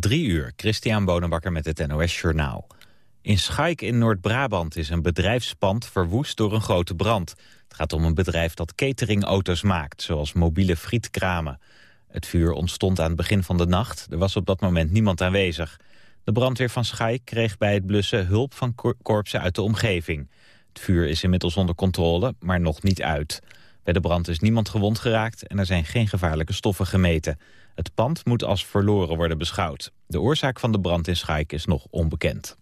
Drie uur, Christian Bonenbakker met het NOS Journaal. In Schaik in Noord-Brabant is een bedrijfspand verwoest door een grote brand. Het gaat om een bedrijf dat cateringauto's maakt, zoals mobiele frietkramen. Het vuur ontstond aan het begin van de nacht. Er was op dat moment niemand aanwezig. De brandweer van Schaik kreeg bij het blussen hulp van korpsen uit de omgeving. Het vuur is inmiddels onder controle, maar nog niet uit. Bij de brand is niemand gewond geraakt en er zijn geen gevaarlijke stoffen gemeten. Het pand moet als verloren worden beschouwd. De oorzaak van de brand in Schaik is nog onbekend.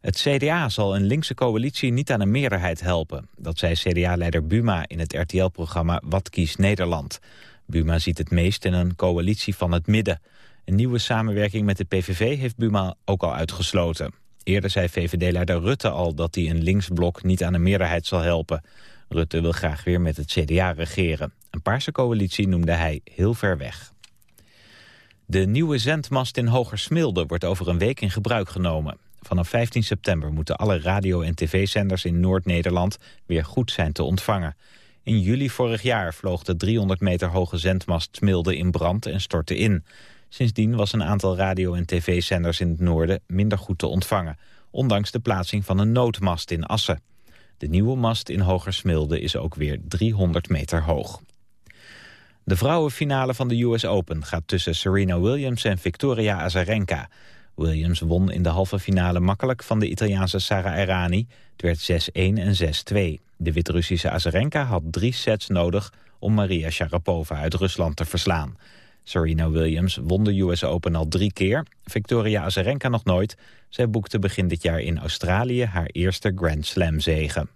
Het CDA zal een linkse coalitie niet aan een meerderheid helpen. Dat zei CDA-leider Buma in het RTL-programma Wat kiest Nederland. Buma ziet het meest in een coalitie van het midden. Een nieuwe samenwerking met de PVV heeft Buma ook al uitgesloten. Eerder zei VVD-leider Rutte al dat hij een linksblok niet aan een meerderheid zal helpen. Rutte wil graag weer met het CDA regeren. Een paarse coalitie noemde hij heel ver weg. De nieuwe zendmast in Hogersmilde wordt over een week in gebruik genomen. Vanaf 15 september moeten alle radio- en tv-zenders in Noord-Nederland weer goed zijn te ontvangen. In juli vorig jaar vloog de 300 meter hoge zendmast Smilde in brand en stortte in. Sindsdien was een aantal radio- en tv-zenders in het noorden minder goed te ontvangen, ondanks de plaatsing van een noodmast in Assen. De nieuwe mast in Hogersmilde is ook weer 300 meter hoog. De vrouwenfinale van de US Open gaat tussen Serena Williams en Victoria Azarenka. Williams won in de halve finale makkelijk van de Italiaanse Sara Errani. Het werd 6-1 en 6-2. De Wit-Russische Azarenka had drie sets nodig om Maria Sharapova uit Rusland te verslaan. Serena Williams won de US Open al drie keer. Victoria Azarenka nog nooit. Zij boekte begin dit jaar in Australië haar eerste Grand Slam zegen.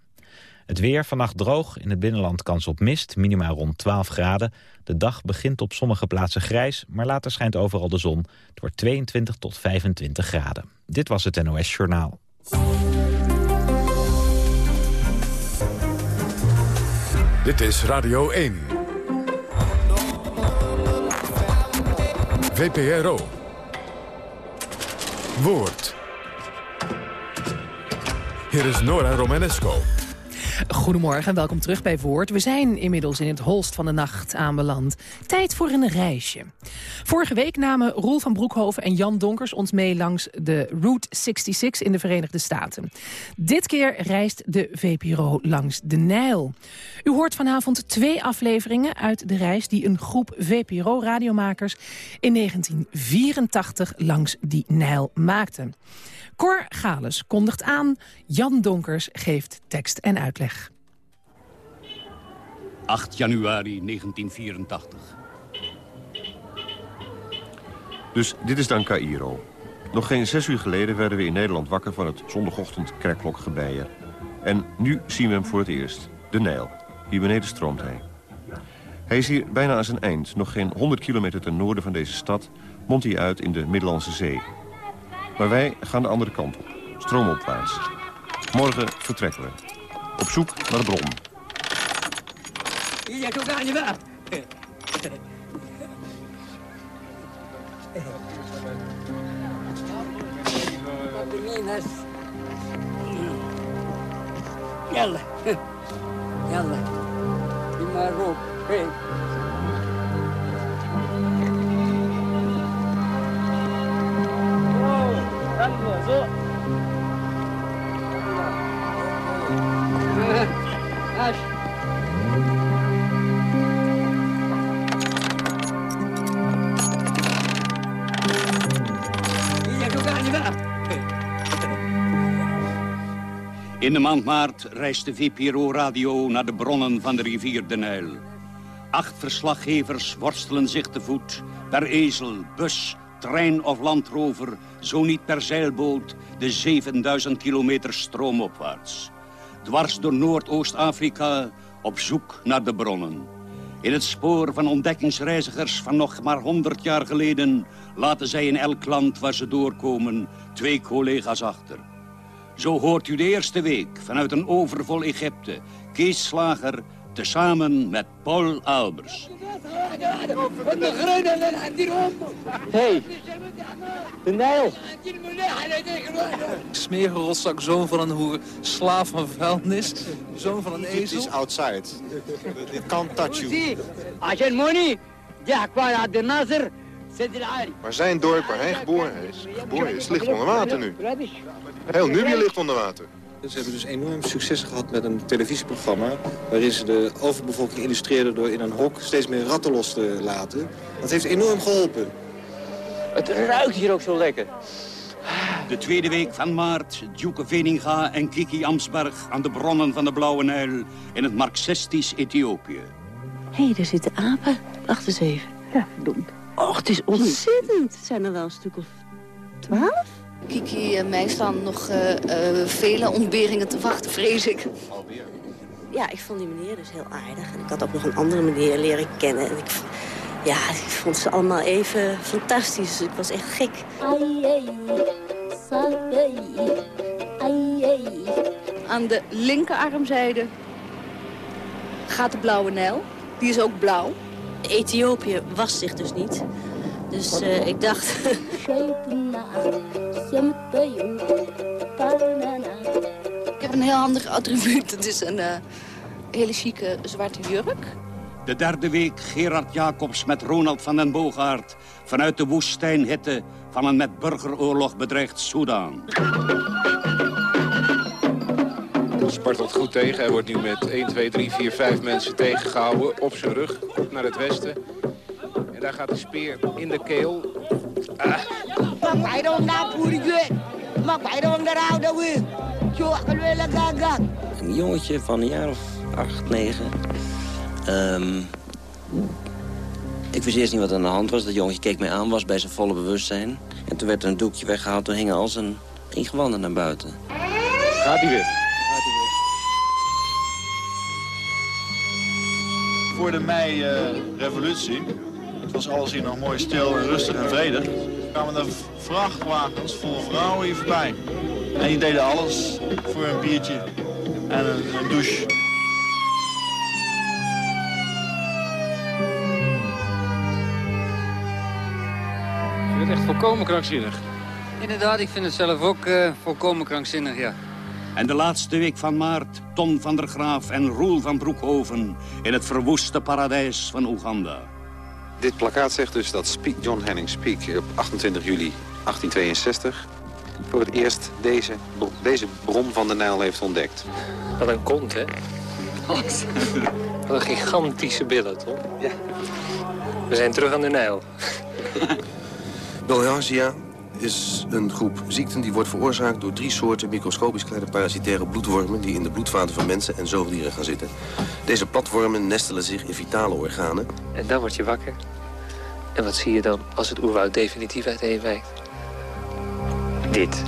Het weer vannacht droog, in het binnenland kans op mist, minimaal rond 12 graden. De dag begint op sommige plaatsen grijs, maar later schijnt overal de zon. Het wordt 22 tot 25 graden. Dit was het NOS Journaal. Dit is Radio 1. VPRO. Woord. Hier is Nora Romanesco. Goedemorgen en welkom terug bij Woord. We zijn inmiddels in het holst van de nacht aanbeland. Tijd voor een reisje. Vorige week namen Roel van Broekhoven en Jan Donkers ons mee langs de Route 66 in de Verenigde Staten. Dit keer reist de VPRO langs de Nijl. U hoort vanavond twee afleveringen uit de reis die een groep VPRO-radiomakers in 1984 langs die Nijl maakte. Cor Gales kondigt aan, Jan Donkers geeft tekst en uitleg. 8 januari 1984. Dus dit is dan Cairo. Nog geen zes uur geleden werden we in Nederland wakker van het zondagochtend kerkklokgebeier. En nu zien we hem voor het eerst. De Nijl. Hier beneden stroomt hij. Hij is hier bijna aan zijn eind. Nog geen 100 kilometer ten noorden van deze stad mondt hij uit in de Middellandse Zee. Maar wij gaan de andere kant op, stroomopwaarts. Morgen vertrekken we. Op zoek naar de bron. Jelle. Jelle. Die maar. De maand maart reist de VPRO-radio naar de bronnen van de rivier de Nijl. Acht verslaggevers worstelen zich te voet, per ezel, bus, trein of landrover, zo niet per zeilboot, de 7000 kilometer stroomopwaarts. Dwars door Noordoost-Afrika, op zoek naar de bronnen. In het spoor van ontdekkingsreizigers van nog maar 100 jaar geleden... laten zij in elk land waar ze doorkomen twee collega's achter. Zo hoort u de eerste week vanuit een overvol Egypte... Kees Slager tezamen met Paul Albers. Hey, de Nijl. Zoon van een hoer, slaaf van vuilnis, zoon van een ezel. Dit is outside. It can't touch you. Money. Maar zijn dorp waar hij geboren is, geboren is ligt onder water nu. Heel Nubië ligt onder water. Ze hebben dus enorm succes gehad met een televisieprogramma... waarin ze de overbevolking illustreerden door in een hok steeds meer ratten los te laten. Dat heeft enorm geholpen. Het ruikt hier ook zo lekker. De tweede week van maart, Djoeke Veninga en Kiki Amsberg... aan de bronnen van de Blauwe Nijl in het marxistisch Ethiopië. Hé, hey, daar zitten apen. Wacht eens even. Ja, verdomd. Och, het is ontzettend. Het zijn er wel een stuk of twaalf. Kiki en mij staan nog uh, uh, vele ontberingen te wachten, vrees ik. Ja, ik vond die meneer dus heel aardig. En ik had ook nog een andere meneer leren kennen. En ik, ja, ik vond ze allemaal even fantastisch. Ik was echt gek. Aan de linkerarmzijde gaat de Blauwe Nijl. Die is ook blauw. Ethiopië was zich dus niet. Dus uh, ik dacht... ik heb een heel handig attribuut. Het is een uh, hele chique zwarte jurk. De derde week Gerard Jacobs met Ronald van den Boogaard... vanuit de woestijnhitte van een met burgeroorlog bedreigd Soudaan. spartelt goed tegen. Hij wordt nu met 1, 2, 3, 4, 5 mensen tegengehouden. Op zijn rug, op naar het westen. Daar gaat de speer in de keel. Ah. Een jongetje van een jaar of 8, 9. Um, ik wist eerst niet wat aan de hand was. Dat jongetje keek mij aan, was bij zijn volle bewustzijn. En toen werd er een doekje weggehaald. Toen hingen al zijn ingewanden naar buiten. Gaat hij weer? voor de mei-revolutie. Was alles hier nog mooi stil en rustig en vredig. kwamen er vrachtwagens vol vrouwen hier voorbij. En die deden alles voor een biertje en een, een douche. Je bent echt volkomen krankzinnig. Inderdaad, ik vind het zelf ook uh, volkomen krankzinnig, ja. En de laatste week van maart Ton van der Graaf en Roel van Broekhoven... in het verwoeste paradijs van Oeganda. Dit plakkaat zegt dus dat Speak, John Henning Speak op 28 juli 1862... voor het eerst deze, deze bron van de Nijl heeft ontdekt. Wat een kont, hè? Wat een gigantische billen, toch? Ja. We zijn terug aan de Nijl. Bilharzia is een groep ziekten die wordt veroorzaakt door drie soorten microscopisch kleine parasitaire bloedwormen die in de bloedvaten van mensen en zoogdieren gaan zitten. Deze platwormen nestelen zich in vitale organen. En dan word je wakker. En wat zie je dan als het oerwoud definitief uiteenwijkt? Dit.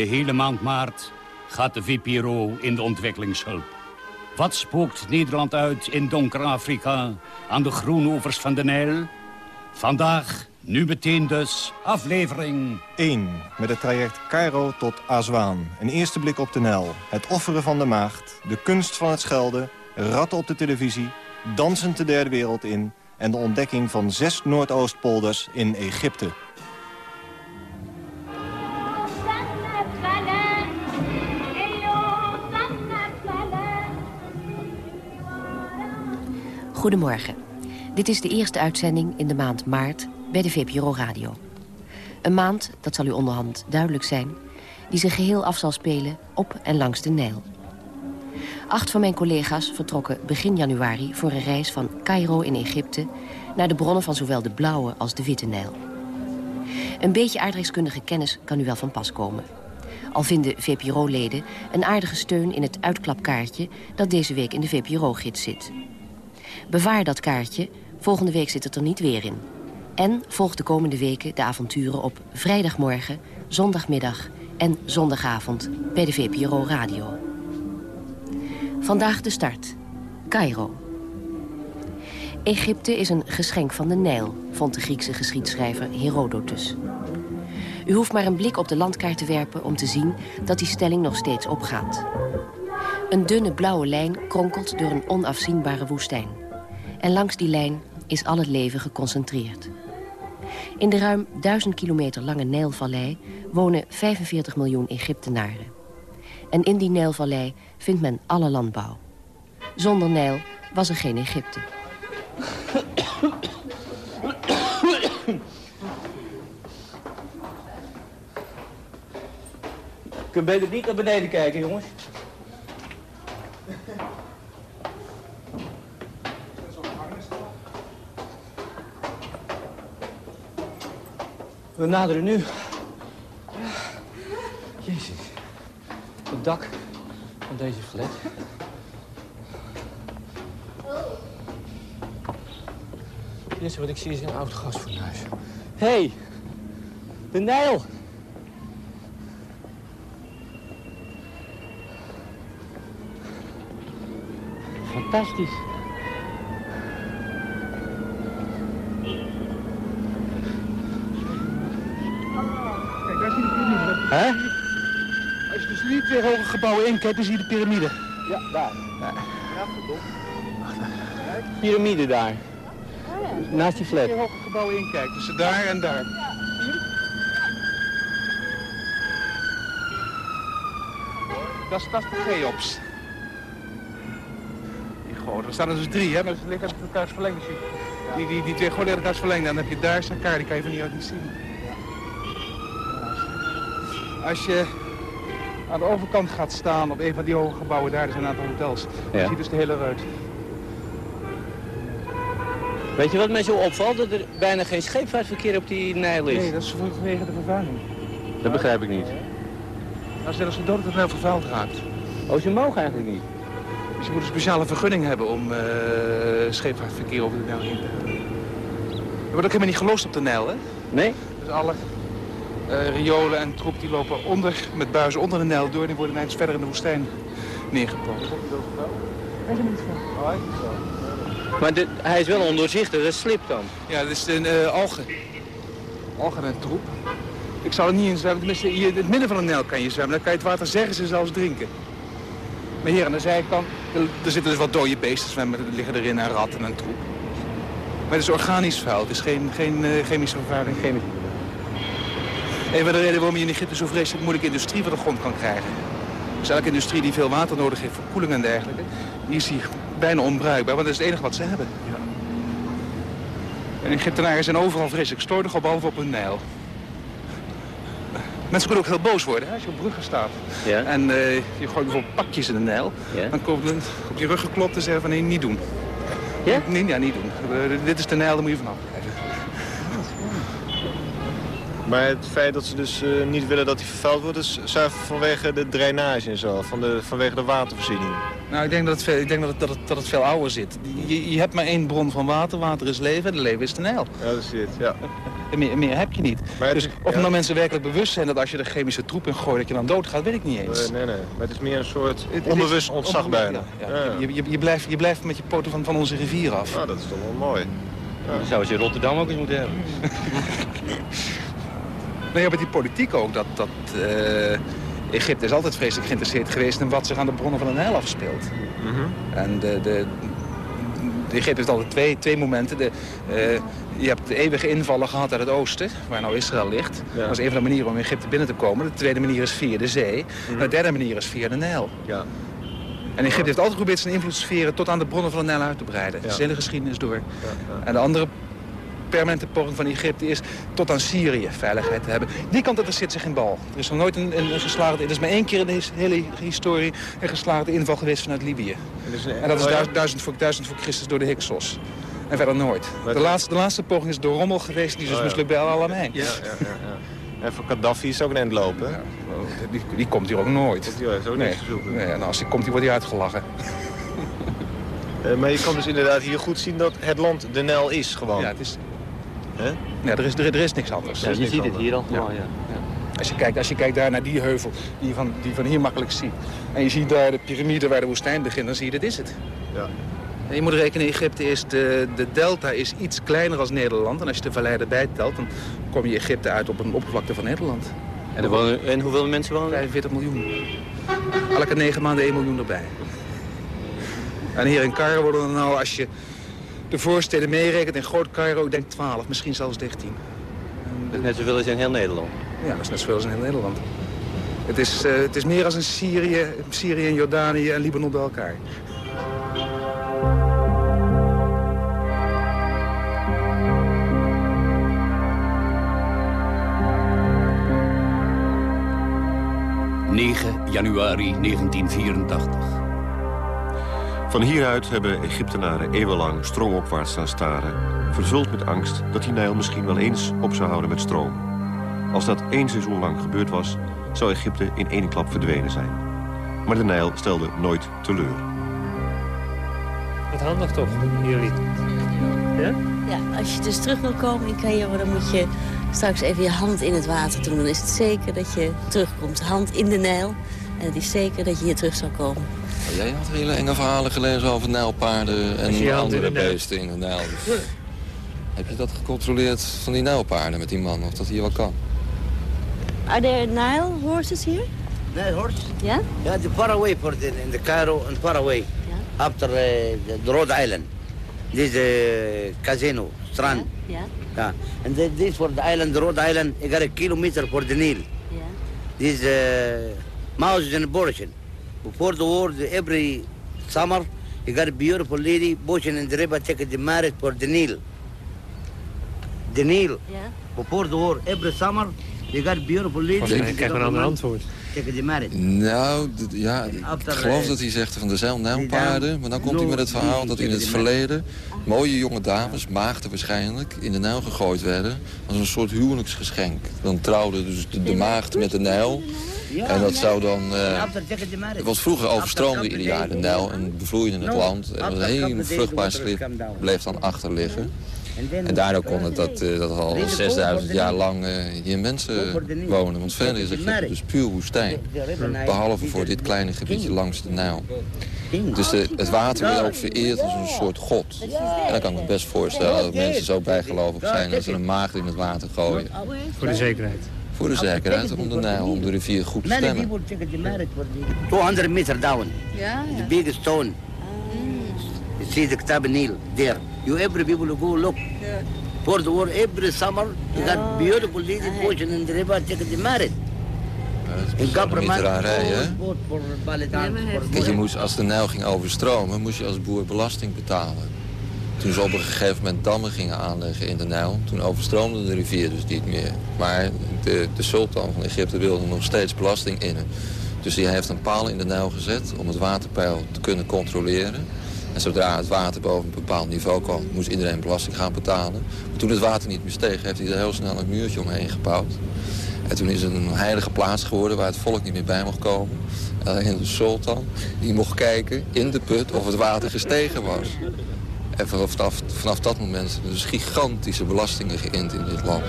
De hele maand maart gaat de VPRO in de ontwikkelingshulp. Wat spookt Nederland uit in donker Afrika aan de groenovers van de Nijl? Vandaag, nu meteen dus, aflevering 1. Met het traject Cairo tot Azwaan. Een eerste blik op de Nijl. Het offeren van de maagd. De kunst van het schelden. Ratten op de televisie. Dansend de derde wereld in. En de ontdekking van zes Noordoostpolders in Egypte. Goedemorgen. Dit is de eerste uitzending in de maand maart bij de VPRO Radio. Een maand, dat zal u onderhand duidelijk zijn... die zich geheel af zal spelen op en langs de Nijl. Acht van mijn collega's vertrokken begin januari... voor een reis van Cairo in Egypte... naar de bronnen van zowel de Blauwe als de Witte Nijl. Een beetje aardrijkskundige kennis kan u wel van pas komen. Al vinden VPRO-leden een aardige steun in het uitklapkaartje... dat deze week in de VPRO-gids zit... Bewaar dat kaartje, volgende week zit het er niet weer in. En volg de komende weken de avonturen op vrijdagmorgen, zondagmiddag en zondagavond bij de VPRO Radio. Vandaag de start. Cairo. Egypte is een geschenk van de Nijl, vond de Griekse geschiedschrijver Herodotus. U hoeft maar een blik op de landkaart te werpen om te zien dat die stelling nog steeds opgaat. Een dunne blauwe lijn kronkelt door een onafzienbare woestijn. En langs die lijn is al het leven geconcentreerd. In de ruim 1000 kilometer lange Nijlvallei wonen 45 miljoen Egyptenaren. En in die Nijlvallei vindt men alle landbouw. Zonder Nijl was er geen Egypte. Je kunt beter niet naar beneden kijken, jongens. We naderen nu. Jezus. Het dak van deze flat. Het eerste wat ik zie is een oud gasfornuis. Hé, hey, de Nijl. Fantastisch. Kijk, daar zie je de. Hè? Als je dus niet tegen hoge gebouwen inkijkt, dan zie je de piramide. Ja, daar. Piramide daar. Naast die flat. Als je hoge gebouwen inkijkt, tussen daar en daar. Dat is, dat is de Cheops. Die. Er staan er dus drie, hè? Maar ze liggen met elkaars verlengd. Die, die, die twee gewoon liggen elkaars verlengd. Dan heb je daar zijn elkaar, die kan je van hieruit niet zien. Als je aan de overkant gaat staan op een van die hoge gebouwen, daar zijn een aantal hotels. Ja. zie je dus de hele ruit. Weet je wat mij zo opvalt? Dat er bijna geen scheepvaartverkeer op die Nijl is. Nee, dat is vanwege de vervuiling. Dat begrijp ik niet. Als ze zo dood dat het heel vervuild raakt. Oh, ze mogen eigenlijk niet. Dus je moet een speciale vergunning hebben om eh scheepvaartverkeer over de Nijl heen te hebben. Er wordt ook helemaal niet gelost op de Nijl, hè? Nee? Dus alle riolen en troep die lopen onder, met buizen onder de Nijl door... en die worden ineens verder in de woestijn neergepompt. Er niet van. Oh. Maar dit, hij is wel ondoorzichtig, dat slipt dan. Ja, dat is de eh, algen. Algen en troep. Ik zou er niet in zwemmen. Tenminste, hier in het midden van de Nijl kan je zwemmen. Dan kan je het water zeggen ze zelfs drinken. Maar hier aan de zijkant, er, zitten dus wat dode beesten zwemmen. Er liggen erin en ratten en troep. Maar het is organisch vuil. Het is geen, geen eh, chemische vervuiling. Chemische. Een van de redenen waarom je in Egypte zo vreselijk moeilijk industrie van de grond kan krijgen. Dus elke industrie die veel water nodig heeft voor koeling en dergelijke, die is hier bijna onbruikbaar, want dat is het enige wat ze hebben. En Egyptenaren zijn overal vreselijk slordig, op, behalve op hun Nijl. Mensen kunnen ook heel boos worden hè, als je op bruggen staat. Ja. En eh, je gooit bijvoorbeeld pakjes in de Nijl. Ja. Dan komt men op je rug geklopt en zeggen van nee, niet doen. Ja? Nee, ja, niet doen. Eh, dit is de Nijl, daar moet je vanaf. Maar het feit dat ze dus eh, niet willen dat hij vervuild wordt... is zuiver vanwege de drainage en zo, van de, vanwege de watervoorziening. Nou, ik denk dat het veel, ik denk dat het, dat het, dat het veel ouder zit. Je, je hebt maar één bron van water. Water is leven en de leven is de Nijl. Ja, dat is dit, ja. En meer, meer heb je niet. dus of nou mensen werkelijk bewust zijn dat als je er chemische troep in gooit... dat je dan doodgaat, weet ik niet eens. Nee, nee, nee. Maar het is meer een soort Het onbewust ontzag onbewust, bijna. ja, ja. Je, je, je, blijft, je blijft met je poten van, van onze rivier af. Nou, dat is toch wel mooi. Dat zou ze in Rotterdam ook eens moeten hebben. Nou ja, met die politiek ook. Dat, dat, eh, Egypte is altijd vreselijk geïnteresseerd geweest in wat zich aan de bronnen van de Nijl afspeelt. En de, de, de Egypte heeft altijd twee, twee momenten. De, eh, je hebt de eeuwige invallen gehad uit het oosten, waar nou Israël ligt. Dat is een van de manieren om Egypte binnen te komen. De tweede manier is via de zee. En de derde manier is via de Nijl. Ja. En Egypte heeft altijd geprobeerd zijn invloedssferen tot aan de bronnen van de Nijl uit te breiden. Is de hele geschiedenis door. En de andere permanente poging van Egypte is tot aan Syrië veiligheid te hebben. Die kant interesseert zich geen bal. Er is nog nooit een, een, een geslaagde... Er is maar één keer in de hele historie een geslaagde inval geweest vanuit Libië. En dat is oh ja? duizend, duizend, voor, duizend voor Christus door de Hyksos. En verder nooit. De laatste, de laatste poging is door Rommel geweest, die is dus Oh ja. mislukt bij Al-Alamein. Ja, ja, ja, ja. En voor Gaddafi is het ook een eind lopen. hè? Die, die komt hier ook nooit. Die heeft ook nee. niks te zoeken. Nee, en als hij komt, die wordt hij uitgelachen. Eh, maar je kan dus inderdaad hier goed zien dat het land de Nijl is gewoon. Ja, het is... Hè? Ja, er is, er, er is niks anders. Ja, je ziet het hier al gewoon, ja. Als je, kijkt, als je kijkt daar naar die heuvel, die je van, die je van hier makkelijk ziet. En je ziet daar de piramide waar de woestijn begint, dan zie je, dit is het. Ja. En je moet rekenen, Egypte is de, de delta is iets kleiner als Nederland. En als je de vallei erbij telt, dan kom je Egypte uit op een oppervlakte van Nederland. En, er wonen, en hoeveel mensen wonen? 45 miljoen. Elke negen maanden 1 miljoen erbij. En hier in Cairo worden er nou, als je de voorsteden meerekent, in Groot Cairo, ik denk 12, misschien zelfs 13. Dat is net zoveel als in heel Nederland. Ja, dat is net zoveel als in heel Nederland. Het is, uh, het is meer als in Syrië, Syrië en Jordanië en Libanon bij elkaar. ...9 januari 1984. Van hieruit hebben Egyptenaren eeuwenlang stroomopwaarts staan staren... vervuld met angst dat die Nijl misschien wel eens op zou houden met stroom. Als dat één seizoen lang gebeurd was, zou Egypte in één klap verdwenen zijn. Maar de Nijl stelde nooit teleur. Wat handig toch, jullie? Ja? Ja, als je dus terug wil komen in Cairo, dan moet je straks even je hand in het water doen. Dan is het zeker dat je terugkomt. Hand in de Nijl. En het is zeker dat je hier terug zal komen. Jij had hele enge verhalen gelezen over nijlpaarden en andere beesten in de Nijl. Dus heb je dat gecontroleerd van die nijlpaarden met die man, of dat hier wel kan? Are there Nile horses here? Nile horse? Yeah? Yeah, the Paraguay for the, in the Cairo and Paraguay. Yeah. After uh, the, the Rhode Island. This uh, casino, strand. Yeah. Yeah. And then this for the island, the Rhode Island, you got a kilometer for the Nile. Yeah. This uh, mouse in abortion. Before the war, the, every summer, you got a beautiful lady pushing in the river, taking the marriage for the Nile. The Nile. Yeah. Before the war, every summer, you got a beautiful lady. Ik krijg een ander antwoord. Taking the marriage. Nou, ja, ik geloof dat hij zegt van er zijn nijlpaarden. Maar dan komt hij met het verhaal dat in het verleden mooie jonge dames, maagden waarschijnlijk, in de Nijl gegooid werden. Als een soort huwelijksgeschenk. Dan trouwde dus de, de maagd met de Nijl. En dat zou dan... eh, het was vroeger overstroomde ieder jaar de Nijl en bevloeide het land. En een heel vruchtbaar schip bleef dan achter liggen. En daardoor kon het dat, eh, dat al 6000 jaar lang eh, hier mensen wonen. Want verder is Egypte dus puur woestijn. Behalve voor dit kleine gebiedje langs de Nijl. Dus de, het water werd ook vereerd als een soort god. En dan kan ik me best voorstellen dat mensen zo bijgelovig zijn... dat ze een maagd in het water gooien. Voor de zekerheid. Voor de zekerheid, om de Nijl, om de rivier goed te stemmen. people taking the marriage for the 200 meter down. Ja, The big stone. You see the Kitab Nile there. You every people go look. For the war, every summer, you got beautiful lady pushing in the river taking the marriage. In government, for Kijk, je moest, als de Nijl ging overstromen, moest je als boer belasting betalen. Toen ze op een gegeven moment dammen gingen aanleggen in de Nijl, toen overstroomde de rivier dus niet meer. Maar de, de sultan van Egypte wilde nog steeds belasting innen. Dus hij heeft een paal in de Nijl gezet om het waterpeil te kunnen controleren. En zodra het water boven een bepaald niveau kwam, moest iedereen belasting gaan betalen. Maar toen het water niet meer steeg, heeft hij er heel snel een muurtje omheen gebouwd. En toen is het een heilige plaats geworden waar het volk niet meer bij mocht komen. Alleen de sultan, die mocht kijken in de put of het water gestegen was. En vanaf, dat moment zijn dus gigantische belastingen geïnd in dit land.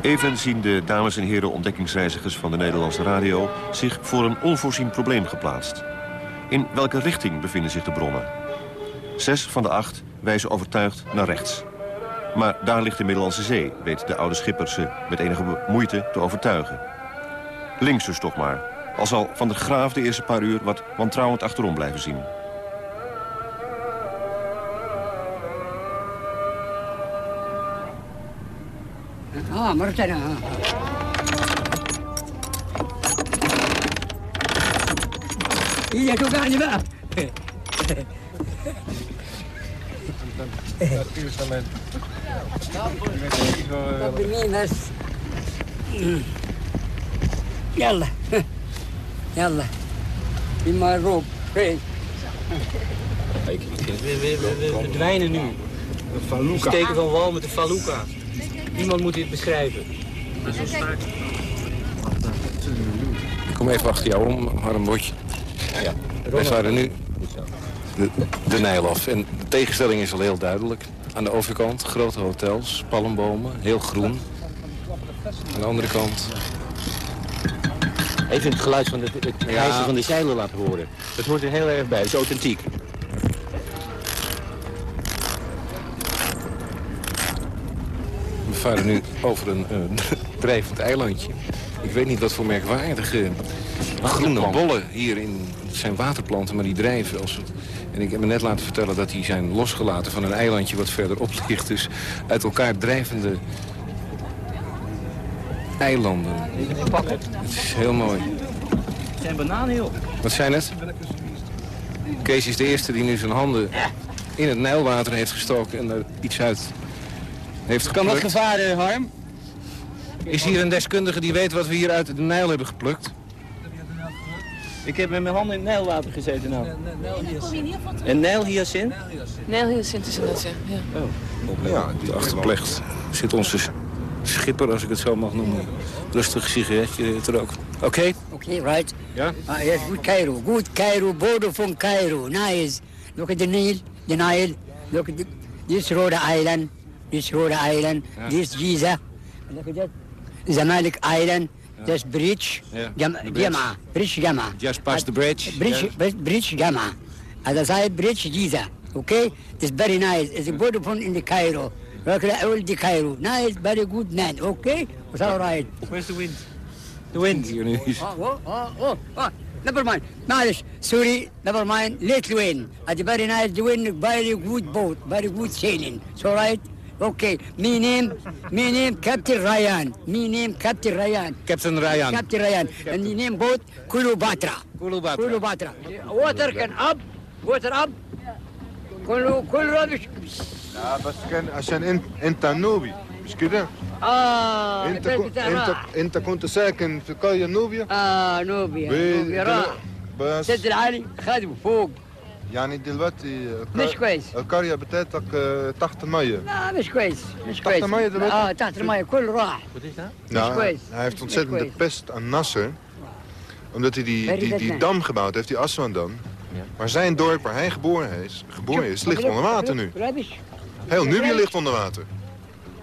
Even zien de dames en heren ontdekkingsreizigers van de Nederlandse radio... zich voor een onvoorzien probleem geplaatst. In welke richting bevinden zich de bronnen? Zes van de acht wijzen overtuigd naar rechts. Maar daar ligt de Middellandse Zee, weet de oude schipper ze met enige moeite te overtuigen. Links dus toch maar. Al zal Van de Graaf de eerste paar uur wat wantrouwend achterom blijven zien. Ah, Martina. Ah. Hier, doe aan je wel. Dat is niet, Yalla يلا بما الروب فين Kijk, we, we, we, we verdwijnen nu. We steken van wal met de Faluka. Iemand moet dit beschrijven. Ik kom even achter jou om, Harm Botje. Ja. Wij varen nu de, de Nijl af. En de tegenstelling is al heel duidelijk. Aan de overkant grote hotels, palmbomen, heel groen. Aan de andere kant... Even het geluid van de, het Ja. van de zeilen laten horen. Dat hoort er heel erg bij, dat is authentiek. We varen nu over een drijvend eilandje. Ik weet niet wat voor merkwaardige groene bollen hier in Het zijn waterplanten, maar die drijven. Als het... En ik heb me net laten vertellen dat die zijn losgelaten van een eilandje wat verderop ligt. Dus uit elkaar drijvende eilanden. Het is heel mooi. Het zijn bananen, joh. Wat zijn het? Kees is de eerste die nu zijn handen in het Nijlwater heeft gestoken en er iets uit heeft Kan dat geplukt. gevaar, eh, Harm? Is hier een deskundige die weet wat we hier uit de Nijl hebben geplukt? Ik heb met mijn handen in het Nijlwater gezeten nou. Een Nijlhyacint? Nijlhyacint is dat, ja. ja. Oh. Ja, die achterplecht zit onze schipper, als ik het zo mag noemen. Rustig sigaretje te roken. Oké? Okay, right? Ja? Uh, yes, good Cairo. Good Cairo, border from Cairo. Nice. Look at the Nile, the Nile. Look at the, this Rhode Island, this Rhode Island, Ja. this Giza. Look at that. Zamalek Island. This bridge. Ja, Jam- bridge. Jama. Bridge Jama. Just past the bridge. Bridge, Yes. bridge, bridge Jama. Other side bridge Giza. Okay? It's very nice. It's a border from in the Cairo. Look at all the Cairo. Nice, very good man. Okay? It's all right. Where's the wind? The wind. Hier nu is. Oh, oh, oh, oh, oh. Never mind. معلش sorry never mind little wind at the very nice the wind very good boat very good sailing so right okay me name me name Captain Ryan me name Captain Ryan Captain Ryan. Captain Ryan and the name boat Kulubatra Kulubatra Kulubatra water can up water up كله كل rubbish لا بس كان عشان انت انت نوبي مش كده؟ اه انت البلد كن... بتاع انت انت كنت ساكن في قريه نوبيا؟ اه نوبيا ب- نوبيا راح بس سد العالي خدمه فوق يعني دلوقتي الق- مش كويس. القريه بتاعتك آه، تحت الميه لا مش كويس مش تحت كويس المية دلوقتي؟ اه تحت المية كل راح Nou, kwijt. hij heeft Niet ontzettend de kwijt. pest aan Nasser. Omdat hij die, Very die, good die man. dam gebouwd heeft, die Aswan-dam. Maar zijn dorp waar hij geboren is, geboren is ligt onder water nu. Heel Nubië ligt onder water.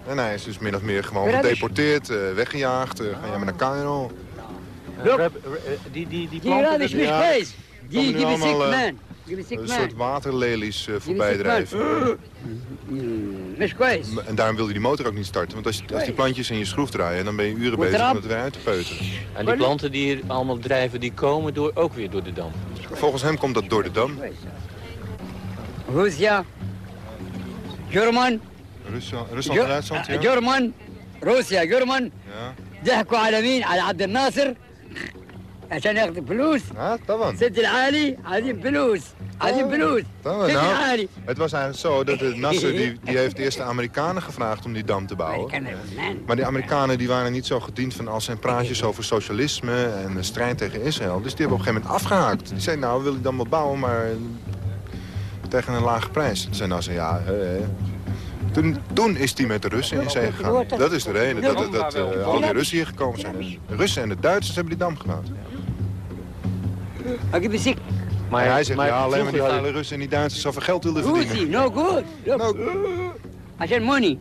En hij is dus min of meer gewoon gedeporteerd, eh, weggejaagd, eh, uh, gaan jij maar naar Cairo. Eh, die, die, die planten... Die Die give allemaal. Een soort waterlelies voorbij drijven. En daarom wilde die motor ook niet starten. Want als, als die plantjes in je schroef draaien, dan ben je uren bezig om het weer uit te peuten. En die planten die hier allemaal drijven, die komen door, ook weer door de dam. Volgens hem komt dat door de dam. Hoezo? ja? Rusland en Duitsland, ja. جرمن روسيا جرمن Ja. ضحكوا على مين على عبد الناصر عشان ياخذوا فلوس اه طبعا سد العالي عايزين فلوس عايزين فلوس طبعا سد nou, العالي het was eigenlijk zo dat de Nasser die, die heeft eerst de Amerikanen gevraagd om die dam te bouwen. Maar die Amerikanen die waren niet zo gediend van al zijn praatjes over socialisme en de strijd tegen Israël. Dus die hebben op een gegeven moment afgehaakt. Die zeiden nou we willen die dam wel bouwen, maar eh, tegen een lage prijs. Toen zei Nasser ja... eh, eh. Toen, toen is hij met de Russen in zee gegaan. Dat is de reden dat, dat, dat eh, al die Russen hier gekomen zijn. De Russen en de Duitsers hebben die dam gebouwd. اجيب سك Maar hij zegt maar ja, alleen maar die vroeger geile Russen en die Duitsers zoveel geld wilden روسي verdienen. نو جود عشان موني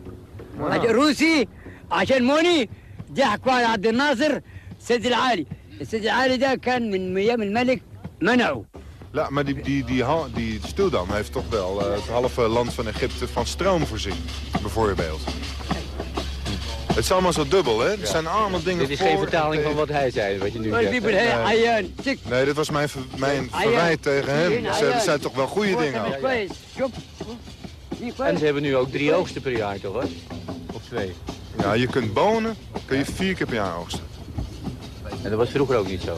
عشان روسي عشان موني ضحكوا على عبد الناصر السد العالي السد العالي ده كان من ايام الملك منعه ja, maar die, die, die, die, heeft toch wel eh, het halve land van Egypte van stroom voorzien, bijvoorbeeld. Het is allemaal zo dubbel, hè? Er zijn allemaal dingen Dit is geen vertaling van wat hij zei, wat je nu zegt. Nee, dit was mijn, verwijt tegen hem. Ze zijn toch wel goede dingen. En ze hebben nu ook drie oogsten per jaar, toch? Of twee? Ja, je kunt bonen, kun je vier keer per jaar oogsten. En dat was vroeger ook niet zo?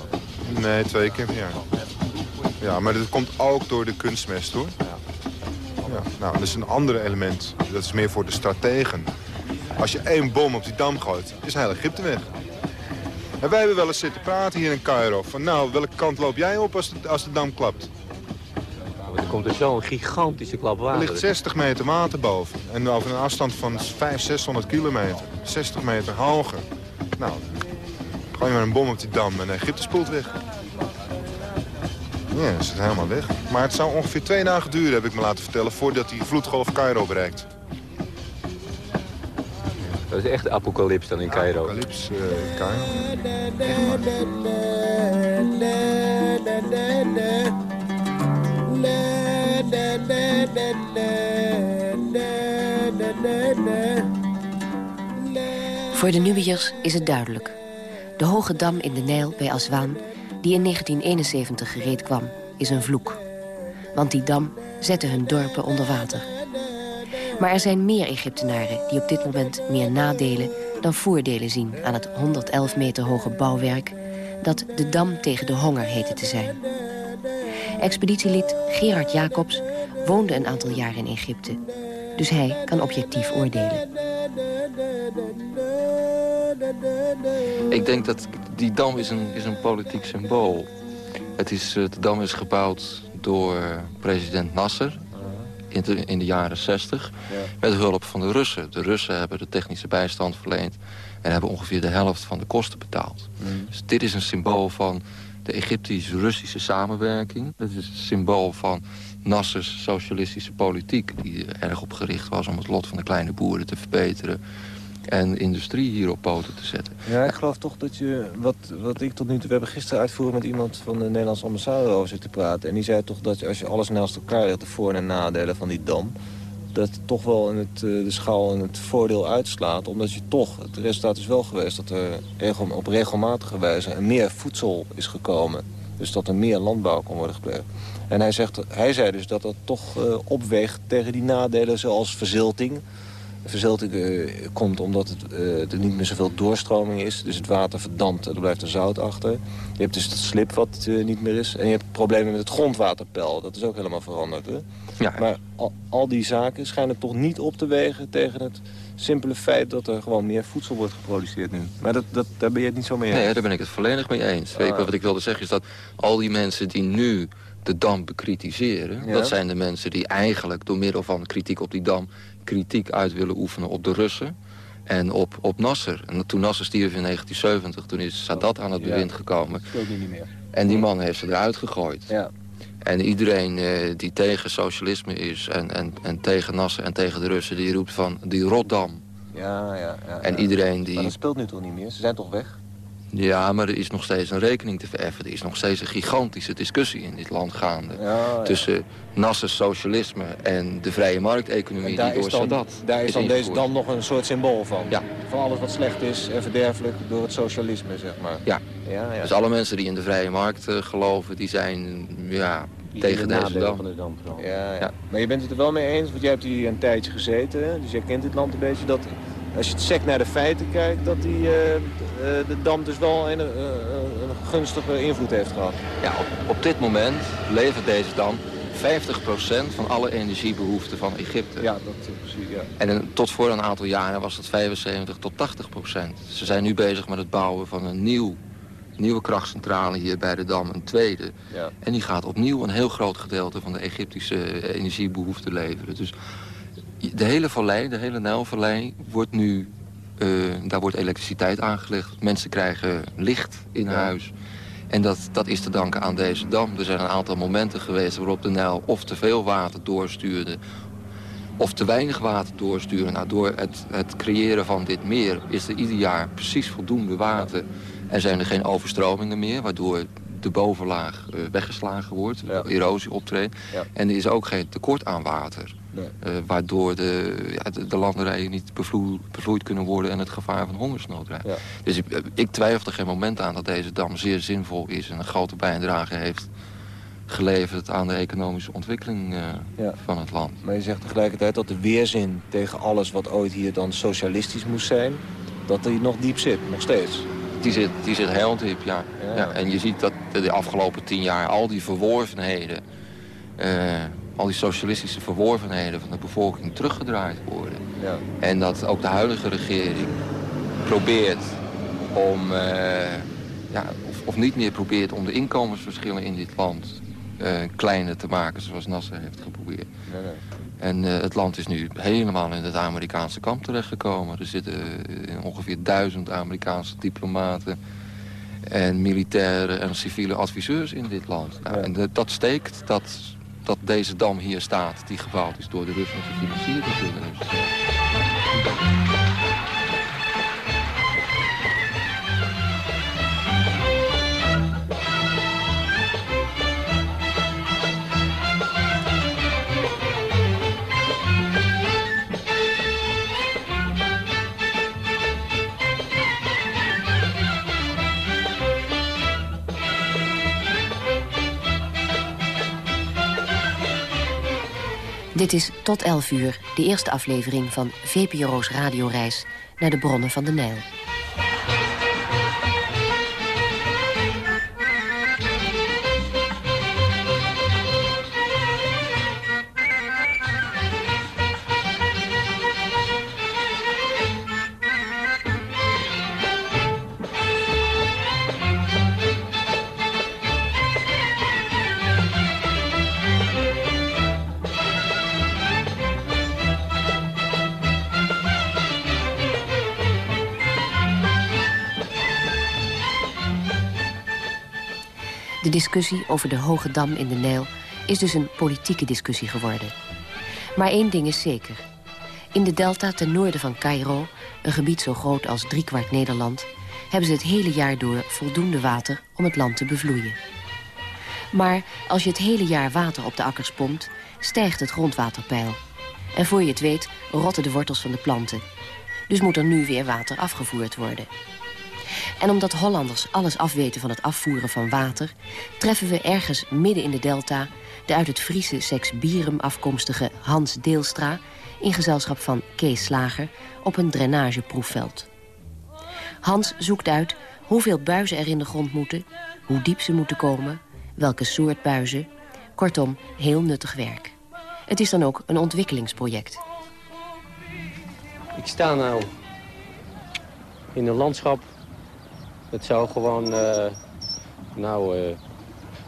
Nee, twee keer per jaar. Ja, maar dat komt ook door de kunstmest, hoor. Ja, nou, dat is een ander element. Dat is meer voor de strategen. Als je één bom op die dam gooit, is heel Egypte weg. En wij hebben wel eens zitten praten hier in Cairo. Van nou, welke kant loop jij op als de, als de dam klapt? Er komt er zo'n gigantische klap Er water. ligt 60 meter water boven. En over een afstand van 500, 600 kilometer. 60 meter hoger. Nou, gooi je maar een bom op die dam en Egypte spoelt weg. Ja, is het helemaal weg. Maar het zou ongeveer twee dagen duren, heb ik me laten vertellen... voordat die vloedgolf Cairo bereikt. Dat is echt apocalyps dan in Cairo. Apocalyps, eh, Cairo. Voor de Nubiërs is het duidelijk. De hoge dam in de Nijl bij Aswan, die in 1971 gereed kwam... is een vloek. Want die dam zette hun dorpen onder water. Maar er zijn meer Egyptenaren die op dit moment meer nadelen dan voordelen zien aan het 111 meter hoge bouwwerk dat de dam tegen de honger heette te zijn. Expeditielid Gerard Jacobs woonde een aantal jaar in Egypte. Dus hij kan objectief oordelen. Ik denk dat die dam is een, is een politiek symbool. Het is, eh, de dam is gebouwd door president Nasser in de, in de jaren 60. Met hulp van de Russen. De Russen hebben de technische bijstand verleend... en hebben ongeveer de helft van de kosten betaald. Mm. Dus dit is een symbool van de Egyptisch-Russische samenwerking. Het is een symbool van Nassers socialistische politiek... die er erg op gericht was om het lot van de kleine boeren te verbeteren en industrie hier op poten te zetten. Ja, ik geloof toch dat je, wat, wat ik tot nu toe... We hebben gisteren uitvoeren met iemand van de Nederlandse ambassade over zitten praten. En die zei toch dat als je alles naast elkaar legt, de voor- en nadelen van die dam... dat het toch wel in het, eh, de schaal en het voordeel uitslaat. Omdat je toch, het resultaat is wel geweest... dat er op regelmatige wijze meer voedsel is gekomen. Dus dat er meer landbouw kan worden gepleegd. En hij, zegt, hij zei dus dat dat toch uh, opweegt tegen die nadelen zoals verzilting verzilting uh, komt omdat het, uh, er niet meer zoveel doorstroming is. Dus het water verdampt en er blijft er zout achter. Je hebt dus het slip wat uh, niet meer is. En je hebt problemen met het grondwaterpeil. Dat is ook helemaal veranderd. Hè? Ja. Maar al, al, die zaken schijnen toch niet op te wegen tegen het simpele feit dat er gewoon meer voedsel wordt geproduceerd nu. Maar dat, dat, daar ben je het niet zo mee eens? Nee, daar ben ik het volledig mee eens. Weet je, wat ik wilde zeggen is dat al die mensen die nu de dam bekritiseren... Ja. dat zijn de mensen die eigenlijk door middel van kritiek op die dam kritiek uit willen oefenen op de Russen en op, op Nasser. En toen Nasser stierf in 1970, toen is Sadat aan het bewind gekomen. Dat niet meer. En die man heeft ze eruit gegooid. Ja. En iedereen eh, die tegen socialisme is en, en, en tegen Nasser en tegen de Russen... die roept van die Rotterdam. Ja, ja, ja. En iedereen die... Maar dat speelt nu toch niet meer? Ze zijn toch weg? Ja, maar er is nog steeds een rekening te vereffen. Er is nog steeds een gigantische discussie in dit land gaande. Ja, ja. Tussen Nassers socialisme en de vrije markteconomie die door is dan, Sadat daar is dan deze dam nog een soort symbool van. Ja. Van alles wat slecht is en verderfelijk door het socialisme, zeg maar. Ja. Ja, ja. Dus alle mensen die in de vrije markt eh, geloven, die zijn ja, tegen deze dam. Ja, ja. Maar je bent het er wel mee eens, want jij hebt hier een tijdje gezeten. Dus jij kent dit land een beetje. Dat als je het sec naar de feiten kijkt, dat die, eh, eh, de dam dus wel een, eh, een gunstige invloed heeft gehad. Ja, op, op dit moment levert deze dam 50% van alle energiebehoeften van Egypte. Ja, dat precies, ja. En tot voor een aantal jaren was het 75 tot 80%. Ze zijn nu bezig met het bouwen van een nieuw, nieuwe krachtcentrale hier bij de Dam, een tweede. Ja. En die gaat opnieuw een heel groot gedeelte van de Egyptische eh, energiebehoeften leveren. Dus de hele vallei, de hele Nijlvallei, wordt nu... eh, daar wordt elektriciteit aangelegd. Mensen krijgen licht in huis. En dat, dat is te danken aan deze dam. Er zijn een aantal momenten geweest waarop de Nijl of te veel water doorstuurde... of te weinig water doorstuurde. Nou, door het, het creëren van dit meer is er ieder jaar precies voldoende water. En zijn er geen overstromingen meer, waardoor de bovenlaag eh, weggeslagen wordt, erosie optreedt. Ja. En er is ook geen tekort aan water. Nee. Eh, waardoor de, ja, de, de landerijen niet bevloe- bevloeid kunnen worden en het gevaar van hongersnood. Ja. Dus ik, eh, ik twijfel er geen moment aan dat deze dam zeer zinvol is en een grote bijdrage heeft geleverd aan de economische ontwikkeling eh, Ja. van het land. Maar je zegt tegelijkertijd dat de weerzin tegen alles wat ooit hier dan socialistisch moest zijn... dat die nog diep zit, nog steeds. Die zit, die zit heel diep, ja. Ja. En je ziet dat de afgelopen tien jaar al die verworvenheden... eh, al die socialistische verworvenheden van de bevolking teruggedraaid worden. Ja. En dat ook de huidige regering probeert om... eh, ja, of, of niet meer probeert om de inkomensverschillen in dit land... eh, kleiner te maken, zoals Nasser heeft geprobeerd. Nee, nee. En het land is nu helemaal in het Amerikaanse kamp terechtgekomen. Er zitten ongeveer duizend Amerikaanse diplomaten... en militaire en civiele adviseurs in dit land. Nou, En de- dat steekt dat, dat deze dam hier staat... die gebouwd is door de Russen en gefinancierd is Dit is tot 11 uur de eerste aflevering van VPRO's radioreis naar de bronnen van de Nijl. Discussie over de Hoge Dam in de Nijl is dus een politieke discussie geworden. Maar één ding is zeker. In de delta ten noorden van Cairo, een gebied zo groot als driekwart Nederland... hebben ze het hele jaar door voldoende water om het land te bevloeien. Maar als je het hele jaar water op de akkers pompt, stijgt het grondwaterpeil. En voor je het weet, rotten de wortels van de planten. Dus moet er nu weer water afgevoerd worden. En omdat Hollanders alles afweten van het afvoeren van water... treffen we ergens midden in de delta... de uit het Friese Sex Bierum afkomstige Hans Deelstra... in gezelschap van Kees Slager op een drainageproefveld. Hans zoekt uit hoeveel buizen er in de grond moeten... hoe diep ze moeten komen, welke soort buizen. Kortom, heel nuttig werk. Het is dan ook een ontwikkelingsproject. Ik sta nou in een landschap het zou gewoon, uh, nou, uh,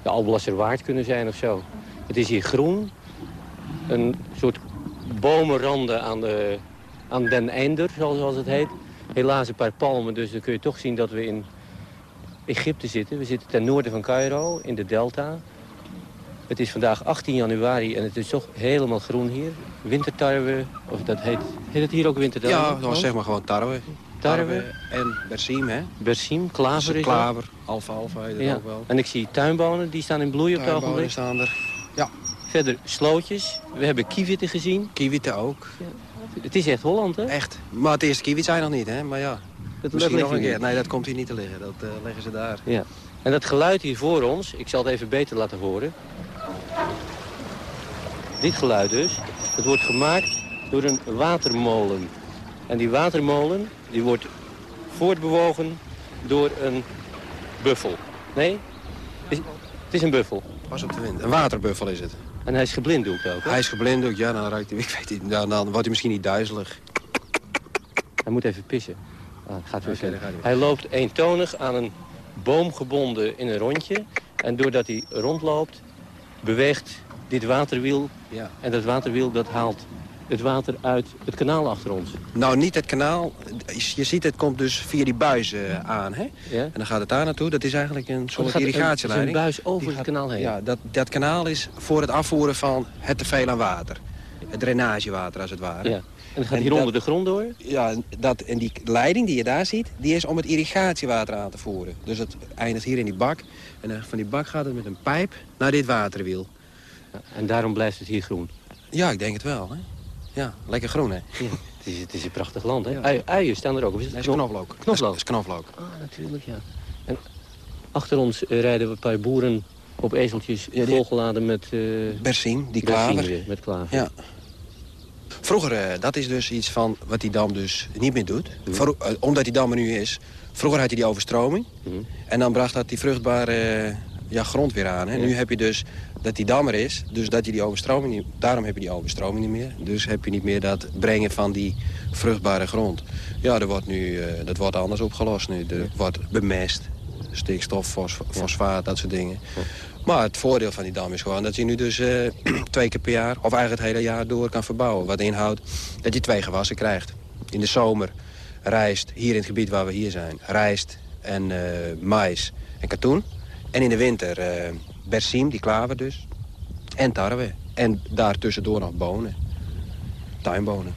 de Alblasserwaard kunnen zijn of zo. Het is hier groen. Een soort bomenranden aan, de, aan den Einder, zoals het heet. Helaas een paar palmen, dus dan kun je toch zien dat we in Egypte zitten. We zitten ten noorden van Cairo, in de delta. Het is vandaag 18 januari en het is toch helemaal groen hier. Wintertarwe, of dat heet... Heet het hier ook wintertarwe? Ja, dan zeg maar gewoon tarwe. Tarwe. En bersim, hè? Bersim, klaver is Klaver, alfalfa heet het ja. ook wel. En ik zie tuinbonen, die staan in bloei op het Tuinbonen ogenblik. staan er. Ja. Verder slootjes. We hebben kievitten gezien. Kievitten ook. Het is echt Holland, hè? Echt. Maar het eerste kiewit zijn nog niet, hè? Maar ja, Dat misschien nog een keer. niet. Nee, dat komt hier niet te liggen. Dat eh, leggen ze daar. Ja. En dat geluid hier voor ons, ik zal het even beter laten horen. Dit geluid dus, dat wordt gemaakt door een watermolen. En die watermolen, die wordt voortbewogen door een buffel. Nee? Is- het is een buffel. Pas op de wind. Een waterbuffel is het. En hij is geblinddoekt ook, hè? Hij is geblinddoekt, ja, dan ruikt hij, ik weet niet, dan, dan wordt hij misschien niet duizelig. Hij moet even pissen. Ah, gaat weer gaat hij Hij loopt eentonig aan een boom gebonden in een rondje. En doordat hij rondloopt, beweegt dit waterwiel. Ja. En dat waterwiel dat haalt het water uit het kanaal achter ons. Nou, niet het kanaal. Je ziet, het komt dus via die buis eh, aan, hè? Ja? En dan gaat het daar naartoe. Dat is eigenlijk een Oh, soort irrigatieleiding. is een buis over het kanaal heen? Ja, dat, dat kanaal is voor het afvoeren van het teveel aan water. Het drainagewater, als het ware. Ja. En dat gaat hier onder de grond door? Ja, dat, en die leiding die je daar ziet, die is om het irrigatiewater aan te voeren. Dus het eindigt hier in die bak. En dan van die bak gaat het met een pijp naar dit waterwiel. En daarom blijft het hier groen? Ja, ik denk het wel. Hè? Ja, lekker groen, hè? Ja, het, is, het is een prachtig land, hè? Uien staan er ook. Of is het knoflook. Knoflook? Dat is knoflook. Ah, natuurlijk, ja. En achter ons eh, rijden we een paar boeren op ezeltjes Ja, die- volgeladen met... Bersim, die klaver. met klaver. Ja. Vroeger, eh, dat is dus iets van wat die dam dus niet meer doet. Eh, omdat die dam er nu is. Vroeger had je die overstroming. En dan bracht dat die vruchtbare ja, grond weer aan. Hè. Nu heb je dus dat die dam er is. Dus dat je die overstroming niet, daarom heb je die overstroming niet meer. Dus heb je niet meer dat brengen van die vruchtbare grond. Ja, er wordt nu, eh, dat wordt anders opgelost nu. Er wordt bemest. Stikstof, fos, fosfaat, dat soort dingen. Maar het voordeel van die dam is gewoon dat je nu dus eh, twee keer per jaar... of eigenlijk het hele jaar door kan verbouwen. Wat inhoudt dat je twee gewassen krijgt. In de zomer rijst, hier in het gebied waar we hier zijn... rijst en eh mais en katoen. En in de winter bersim, die klaver dus. En tarwe. En daartussendoor nog bonen. Tuinbonen.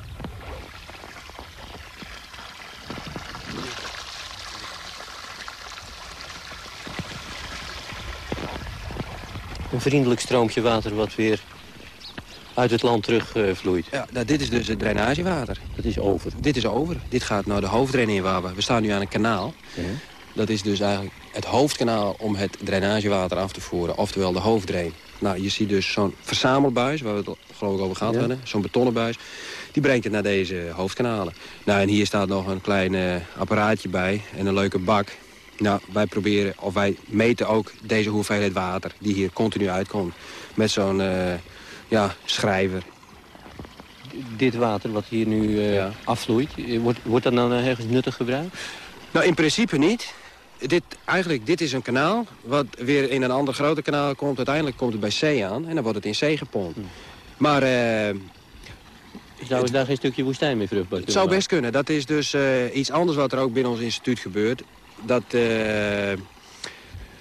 Een vriendelijk stroompje water wat weer uit het land terugvloeit. Ja, nou, dit is dus het drainagewater. Dat is over. Dit is over. Dit gaat naar de hoofddrain in waar we... We staan nu aan een kanaal. Dat is dus eigenlijk het hoofdkanaal om het drainagewater af te voeren. Oftewel de hoofddrain. Nou, je ziet dus zo'n verzamelbuis, waar we het geloof ik over gehad Ja. hadden. Zo'n betonnen buis. Die brengt het naar deze hoofdkanalen. Nou, en hier staat nog een klein eh, apparaatje bij en een leuke bak. Nou, wij proberen, of wij meten ook deze hoeveelheid water die hier continu uitkomt. Met zo'n eh, ja, schrijver. Dit water wat hier nu eh, afvloeit, wordt, wordt dat nou ergens nuttig gebruikt? Nou, in principe niet. Dit, eigenlijk, dit is een kanaal, wat weer in een ander groter kanaal komt. Uiteindelijk komt het bij zee aan en dan wordt het in zee gepompt. Maar eh, Zou daar geen stukje woestijn mee vruchtbaar het zou best kunnen. Dat is dus eh, iets anders wat er ook binnen ons instituut gebeurt. Dat eh,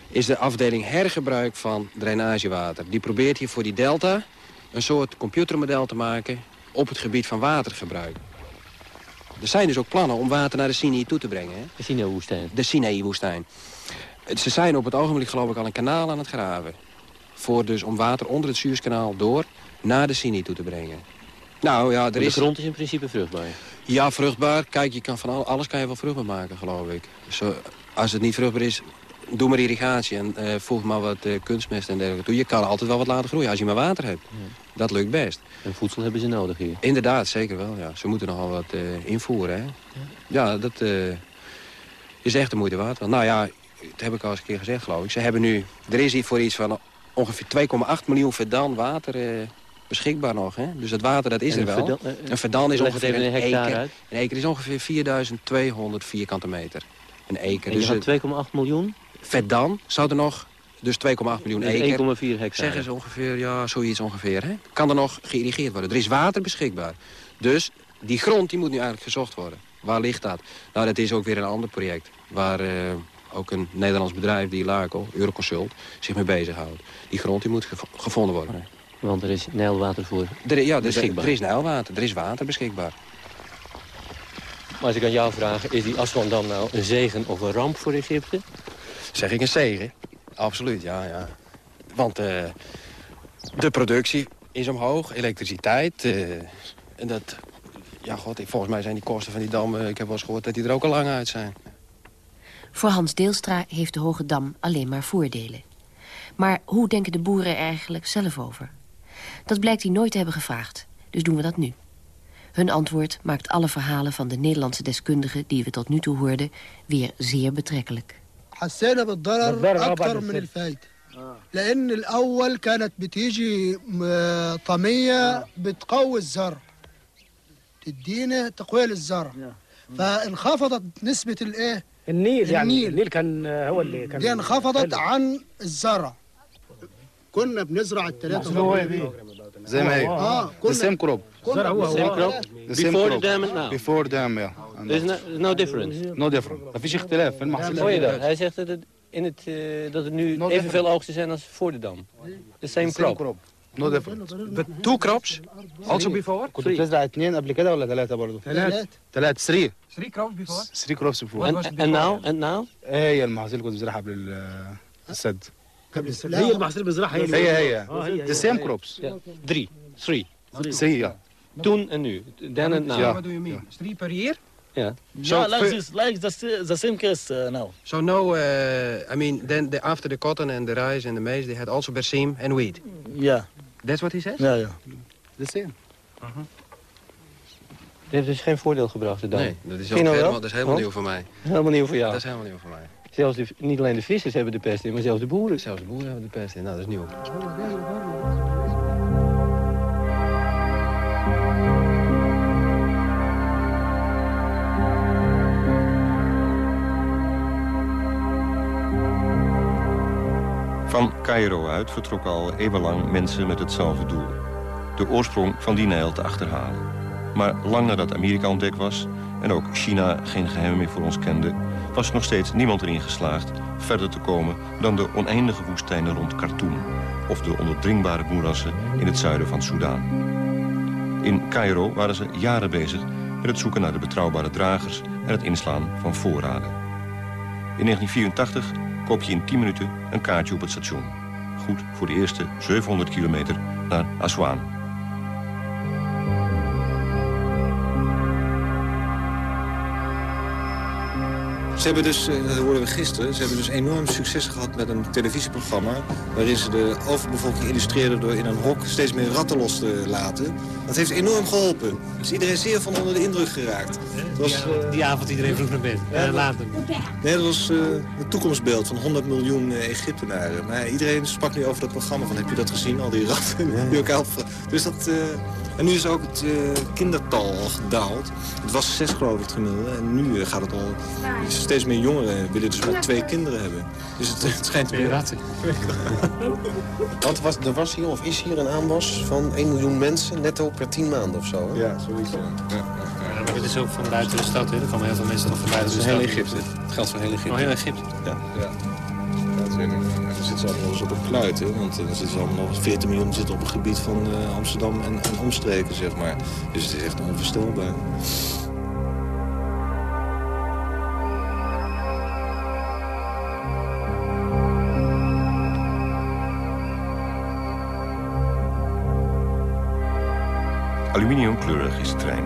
is de afdeling hergebruik van drainagewater. Die probeert hier voor die delta een soort computermodel te maken op het gebied van watergebruik. Er zijn dus ook plannen om water naar de Sinai toe te brengen. Hè? De Sinai-woestijn. De Sinai-woestijn. Ze zijn op het ogenblik geloof ik al een kanaal aan het graven. Voor dus om water onder het Suezkanaal door naar de Sinai toe te brengen. Nou ja, er de is... grond is in principe vruchtbaar. Ja, vruchtbaar. Kijk, je kan van al- alles kan je wel vruchtbaar maken, geloof ik. Zo, als het niet vruchtbaar is, doe maar irrigatie en eh, voeg maar wat eh, kunstmest en dergelijke toe. Je kan altijd wel wat laten groeien als je maar water hebt. Dat lukt best. En voedsel hebben ze nodig hier. Inderdaad, zeker wel. Ja. Ze moeten nogal wat eh, invoeren. Hè? Ja, dat is echt de moeite waard. Want, nou ja, dat heb ik al eens een keer gezegd, geloof ik. Ze hebben nu, er is hier voor iets van ongeveer 2,8 miljoen verdan water beschikbaar nog. Hè? Dus dat water, dat is er wel. verdan- een verdan is ongeveer een eker. uit. Een eker is ongeveer 4200 vierkante meter. Een eker. En je dus had 2,8 miljoen? Verdan zou er nog, dus 2,8 miljoen Dus eker. 1,4 hectare. Zeggen ze ongeveer, ja, zoiets ongeveer. Hè? Kan er nog geïrrigeerd worden. Er is water beschikbaar. Dus die grond die moet nu eigenlijk gezocht worden. Waar ligt dat? Nou, dat is ook weer een ander project. Waar eh, ook een Nederlands bedrijf, die Laco, Euroconsult, zich mee bezighoudt. Die grond die moet gev- gevonden worden. Want er is Nijlwater voor Er, ja, er, is- beschikbaar. er is Nijlwater, er is water beschikbaar. Maar als ik aan jou vraag, is die Aswandam nou een zegen of een ramp voor Egypte? Zeg ik een zegen? Absoluut, ja. ja. Want eh, de productie is omhoog, elektriciteit. eh, en dat, ja god, ik- volgens mij zijn die kosten van die dam... eh, ik heb wel eens gehoord dat die er ook al lang uit zijn. Voor Hans Deelstra heeft de Hoge Dam alleen maar voordelen. Maar hoe denken de boeren er eigenlijk zelf over? Dat blijkt hij nooit te hebben gevraagd, dus doen we dat nu. Hun antwoord maakt alle verhalen van de Nederlandse deskundigen... die we tot nu toe hoorden, weer zeer betrekkelijk. حسينا بالضرر بالضرر آه، أكثر من. الفايدة. لأن الأول كانت بتيجي طميه بتقوي الزرع. تدينا تقوية للزرع. فانخفضت نسبة الإيه؟ النيل يعني النيل. النيل كان آه، هو اللي كان دي انخفضت حلو. عن الزرع. كنا بنزرع الثلاثه هو. زي ما هي. آه crop. كنا هو- بنزرع هو- ثلاثة. The same Before crop. the dam and now? Before dam, ja. There's no, no difference. No different. مفيش اختلاف في المحصول Hoor je dat? Hij zegt dat het, in het, eh, dat het nu evenveel oogsten zijn als voor de dam. The same crop. No different. But two crops also before? كنت بتزرع اثنين قبل كده ولا ثلاثه برضه؟ ثلاثة. ثلاثه 3 Three crops before? 3 كروبس بيفور And, and now? And now? هي المحاصيل كنت بزرعها قبل ال- السد قبل السد. هي المحاصيل بزرعها هي هي هي آه، هي- the هي. same crops Drie. Three. Three, ja. Toen en nu. Then and now. What do you mean? Three per year? Ja. So yeah, like this, like the, the same case uh, now. So no, uh, I mean, then the, after the cotton and the rice and the maize, they had also berseem and wheat. Yeah. That's what he said? Yeah, yeah. The same. Het heeft dus geen voordeel gebracht, de dam. Nee, dat is, nou helemaal, wel? dat is helemaal nieuw voor mij. Helemaal nieuw voor jou. Dat is helemaal nieuw voor mij. Zelfs de, niet alleen de vissers hebben de pest in, maar zelfs de boeren. Zelfs de boeren hebben de pest in. Nou, dat is nieuw. Van Cairo uit vertrokken al eeuwenlang mensen met hetzelfde doel. De oorsprong van die Nijl te achterhalen. Maar lang nadat Amerika ontdekt was en ook China geen geheim meer voor ons kende... was nog steeds niemand erin geslaagd verder te komen dan de oneindige woestijnen rond Khartoum... of de onderdringbare moerassen in het zuiden van Soudaan. In Cairo waren ze jaren bezig met het zoeken naar de betrouwbare dragers... en het inslaan van voorraden. In 1984 koop je in 10 minuten een kaartje op het station. Goed voor de eerste 700 kilometer naar Aswan. Hebben dus, eh, dat hoorden we gisteren, ze hebben dus enorm succes gehad met een televisieprogramma... waarin ze de overbevolking illustreerden door in een hok steeds meer ratten los te laten. Dat heeft enorm geholpen. Is iedereen zeer van onder de indruk geraakt. Het was, die, die avond iedereen vroeg naar bed. Ja, later. Nee, dat was uh, het toekomstbeeld van 100 miljoen Egyptenaren. Maar iedereen sprak nu over dat programma van heb je dat gezien, al die ratten die elkaar Dus dat... Uh, en nu is ook het kindertal al gedaald. Het was zes geloof ik het gemiddelde. En nu gaat het al... Steeds meer jongeren willen dus maar twee kinderen hebben. Dus het, het schijnt... Twee ratten. Want was, er was hier, of is hier een aanwas van 1 miljoen mensen netto per 10 maanden of zo? Hè? Ja, zoiets. Ja. Ja, ja. maar dit is ook van buiten de stad, hè? Er komen heel veel mensen nog van buiten de stad. heel Egypte. Het geldt voor heel Egypte. Oh, heel Egypte? Ja. ja. En dan zitten ze allemaal eens op een kluit, hè? want dan zitten ze allemaal nog 14 miljoen zitten op het gebied van uh, Amsterdam en, en omstreken, zeg maar. Dus het is echt onvoorstelbaar. Aluminiumkleurig is de trein.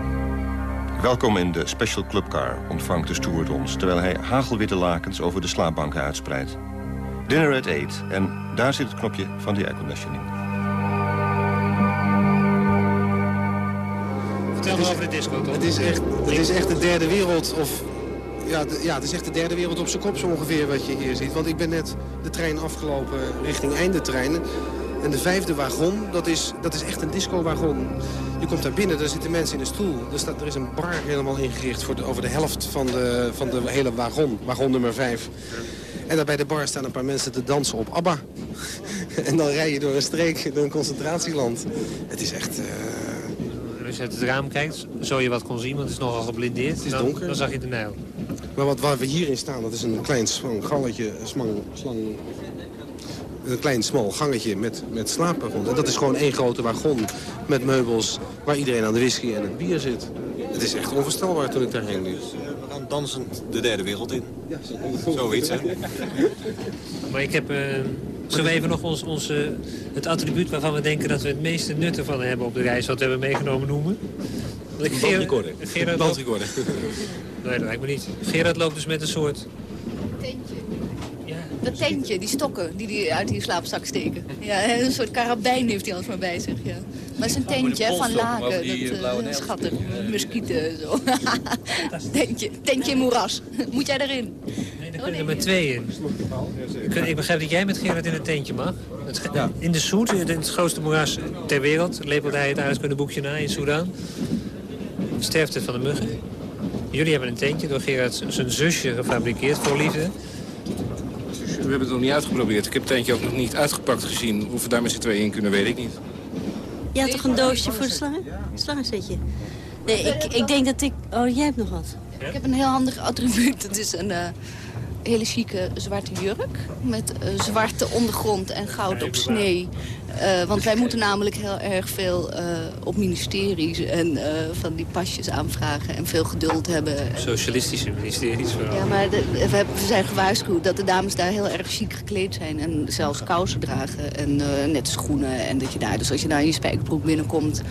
Welkom in de Special Clubcar, ontvangt de steward ons... terwijl hij hagelwitte lakens over de slaapbanken uitspreidt. Dinner at 8 en daar zit het knopje van de airconditioning. Vertel me over de disco, toch? Het is echt, het is echt de derde wereld, of... Ja, de, ja, het is echt de derde wereld op zijn kop zo ongeveer wat je hier ziet. Want ik ben net de trein afgelopen richting eindetreinen. En de vijfde wagon, dat is, dat is echt een disco-wagon. Je komt daar binnen, daar zitten mensen in een stoel. Er, staat, er is een bar helemaal ingericht voor de, over de helft van de, van de hele wagon. Wagon nummer vijf. En daar bij de bar staan een paar mensen te dansen op ABBA. en dan rij je door een streek, door een concentratieland. Het is echt... Uh... Als je uit het raam kijkt, zo je wat kon zien, want het is nogal geblindeerd. Het is dan, donker. Dan zag je de Nijl. Maar wat, waar we hierin staan, dat is een klein slang, galletje, slang, slang, een klein smal gangetje met, met slaapwagon. En dat is gewoon één grote wagon met meubels waar iedereen aan de whisky en het bier zit. Het is echt onvoorstelbaar toen ik daarheen liep. We gaan dansend de derde wereld in. Ja, Zoiets, hè? Maar ik heb... Uh, zullen we even nog ons, ons, uh, het attribuut waarvan we denken dat we het meeste nutten van hebben op de reis... wat we hebben meegenomen noemen? Bandrecorder. Gerard Bandrecorder. Nee, dat lijkt me niet. Gerard loopt dus met een soort... Tentje. Dat tentje, die stokken die hij uit die slaapzak steken. Ja, een soort karabijn heeft hij alsmaar bij zich. Ja. Maar het is een tentje van laken. Dat uh, schattig. Muskieten zo. tentje, tentje in moeras. Moet jij erin? Nee, daar kunnen er met twee in. Ik begrijp dat jij met Gerard in een tentje mag. In de Soet, in het grootste moeras ter wereld, lepelde hij het aardrijkskunde na in Soedan. Sterfte van de muggen. Jullie hebben een tentje door Gerard zijn zusje gefabriceerd voor liefde. We hebben het nog niet uitgeprobeerd. Ik heb het tentje ook nog niet uitgepakt gezien. Of we daar met z'n tweeën in kunnen, weet ik niet. Je had toch een doosje voor de slangen? Slangenzetje. Nee, ik, ik denk dat ik... Oh, jij hebt nog wat. Ik heb een heel handig attribuut. Het is een uh, hele chique zwarte jurk. Met uh, zwarte ondergrond en goud op snee. Uh, want wij moeten namelijk heel erg veel uh, op ministeries en van die pasjes aanvragen en veel geduld hebben. Socialistische ministeries vooral. Ja, maar de, we, hebben, we, zijn gewaarschuwd dat de dames daar heel erg chic gekleed zijn. En zelfs kousen dragen en net schoenen. En dat je daar, dus als je daar in je spijkerbroek binnenkomt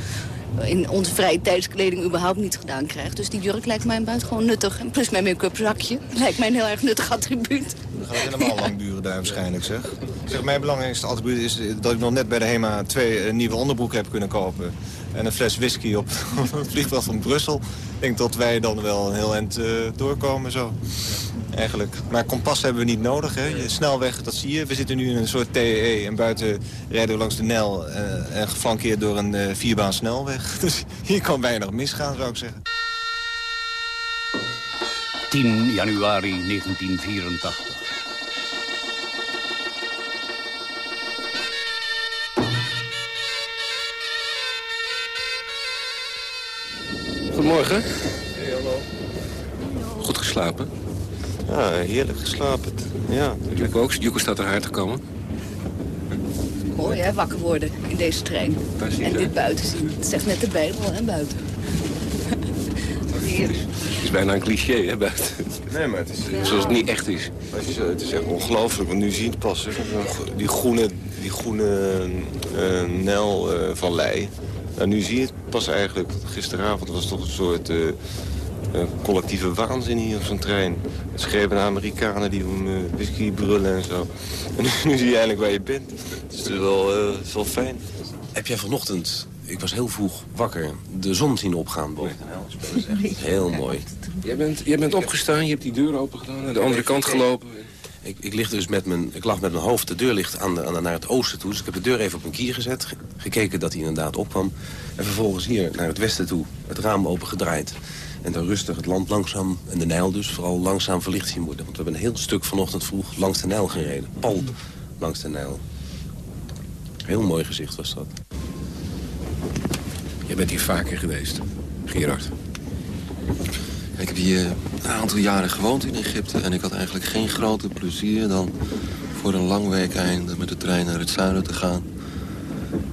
in onze vrije tijdskleding überhaupt niet gedaan krijgt. Dus die jurk lijkt mij buitengewoon nuttig. En plus mijn make-up zakje lijkt mij een heel erg nuttig attribuut. Dat gaat helemaal lang duren daar waarschijnlijk, zeg. zeg. Mijn belangrijkste attribuut is dat ik nog net bij de HEMA twee nieuwe onderbroeken heb kunnen kopen. En een fles whisky op het vliegveld van Brussel. Ik denk dat wij dan wel een heel eind uh, doorkomen zo. Eigenlijk. Maar kompas hebben we niet nodig. Hè. Je snelweg, dat zie je. We zitten nu in een soort TEE en buiten rijden we langs de Nijl... Uh, en geflankeerd door een uh, vierbaan snelweg. Dus hier kan weinig misgaan, zou ik zeggen. 10 januari 1984. Goedemorgen. Hey, hallo. Goed geslapen? Ja, heerlijk geslapen. Ja. Ik ook. Juko staat er hard te komen. Mooi hè, wakker worden in deze trein. En dit buiten zien. Het is echt net de Bijbel en buiten. Heerlijk. Het is bijna een cliché hè, buiten. Nee, maar het is... Zoals het niet echt is. Het is, het is echt ongelooflijk, want nu zie je het pas. Die groene, die groene uh, Nel uh, van Lei. Nou, nu zie je het pas eigenlijk. Gisteravond was het toch een soort... Uh, eh, collectieve waanzin hier op zo'n trein. Het schreven Amerikanen die om uh, whisky brullen en zo. En nu, zie je eindelijk waar je bent. Het is wel, uh, het is wel fijn. Heb jij vanochtend, ik was heel vroeg wakker, de zon zien opgaan boven heel mooi. Jij bent, jij bent opgestaan, je hebt die deur open gedaan, naar de andere kant gelopen. Ik, ik, lig dus met mijn, ik lag met mijn hoofd, de deur ligt aan de, aan de, naar het oosten toe. Dus ik heb de deur even op een kier gezet, gekeken dat hij inderdaad opkwam. En vervolgens hier naar het westen toe, het raam opengedraaid. En dan rustig het land langzaam, en de Nijl dus, vooral langzaam verlicht zien worden. Want we hebben een heel stuk vanochtend vroeg langs de Nijl gereden. Pal langs de Nijl. Heel mooi gezicht was dat. Jij bent hier vaker geweest, Gerard. Ik heb hier een aantal jaren gewoond in Egypte... en ik had eigenlijk geen groter plezier dan voor een lang weekeinde... met de trein naar het zuiden te gaan.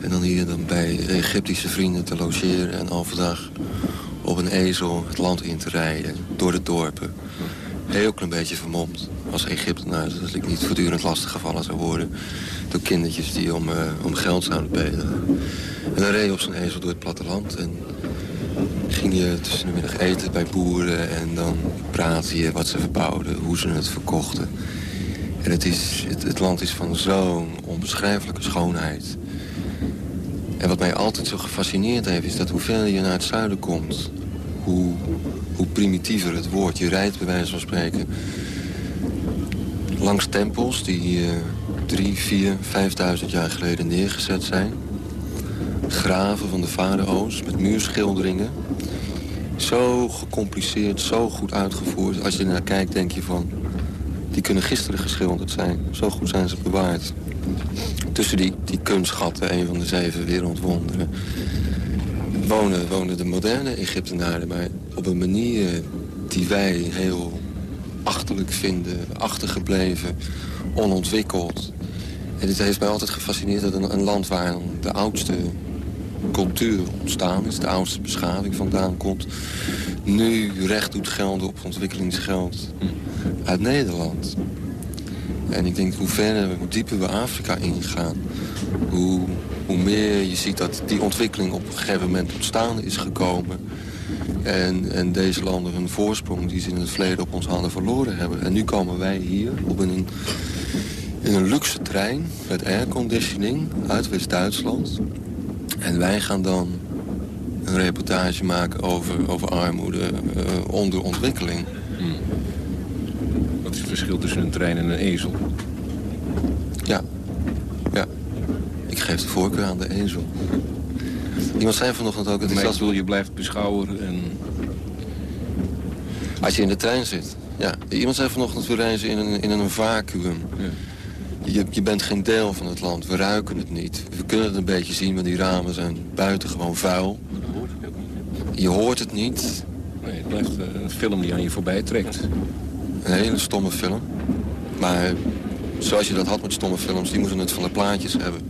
En dan hier dan bij Egyptische vrienden te logeren... en overdag op een ezel het land in te rijden, door de dorpen. Heel klein beetje vermomd als Egyptenaar... zodat ik niet voortdurend lastig gevallen zou worden... door kindertjes die om, uh, om geld zouden bedelen. En dan reed je op zo'n ezel door het platteland... en ging je tussen de middag eten bij boeren... en dan praatte je wat ze verbouwden, hoe ze het verkochten. En het, is, het, het land is van zo'n onbeschrijfelijke schoonheid... En wat mij altijd zo gefascineerd heeft... is dat hoe verder je naar het zuiden komt... hoe, hoe primitiever het wordt. Je rijdt bij wijze van spreken langs tempels... die uh, drie, vier, vijfduizend jaar geleden neergezet zijn. Graven van de farao's met muurschilderingen. Zo gecompliceerd, zo goed uitgevoerd. Als je naar kijkt, denk je van... die kunnen gisteren geschilderd zijn. Zo goed zijn ze bewaard tussen die, die kunstschatten, een van de zeven wereldwonderen... wonen, wonen de moderne Egyptenaren, maar op een manier die wij heel achterlijk vinden, achtergebleven, onontwikkeld. En het heeft mij altijd gefascineerd dat een, een land waar de oudste cultuur ontstaan is, de oudste beschaving vandaan komt, nu recht doet gelden op ontwikkelingsgeld uit Nederland. En ik denk, hoe verder, hoe dieper we Afrika ingaan... Hoe, hoe meer je ziet dat die ontwikkeling op een gegeven moment tot staan is gekomen. En, en deze landen hun voorsprong die ze in het verleden op ons handen verloren hebben. En nu komen wij hier op een, in een luxe trein met airconditioning uit West-Duitsland. En wij gaan dan een reportage maken over, over armoede, uh, onderontwikkeling. Hmm het verschil tussen een trein en een ezel. Ja. Ja. Ik geef de voorkeur aan de ezel. Iemand zei vanochtend ook... Het is als... wil je blijft beschouwen en... Als je in de trein zit. Ja. Iemand zei vanochtend, we reizen in een, in een vacuüm. Ja. Je, je bent geen deel van het land. We ruiken het niet. We kunnen het een beetje zien, maar die ramen zijn buitengewoon vuil. Je hoort het niet. Nee, het blijft een film die aan je voorbij trekt. Een hele stomme film. Maar zoals je dat had met stomme films, die moeten het van de plaatjes hebben.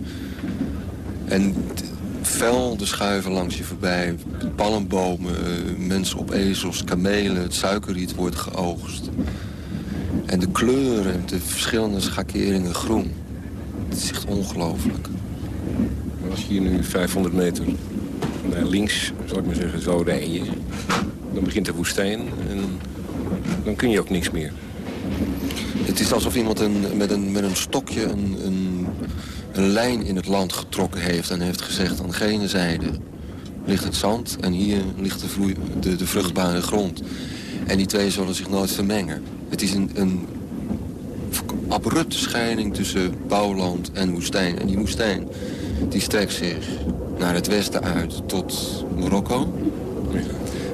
En velden schuiven langs je voorbij. Palmbomen, mensen op ezels, kamelen, het suikerriet wordt geoogst. En de kleuren, de verschillende schakeringen groen. Het is echt ongelooflijk. Als je hier nu 500 meter naar links, zal ik maar zeggen, zo rijden... dan begint de woestijn dan kun je ook niks meer. Het is alsof iemand een, met, een, met een stokje een, een, een lijn in het land getrokken heeft... en heeft gezegd aan gene zijde ligt het zand en hier ligt de, vloei, de, de vruchtbare grond. En die twee zullen zich nooit vermengen. Het is een, een abrupte scheiding tussen bouwland en woestijn. En die woestijn die strekt zich naar het westen uit tot Marokko.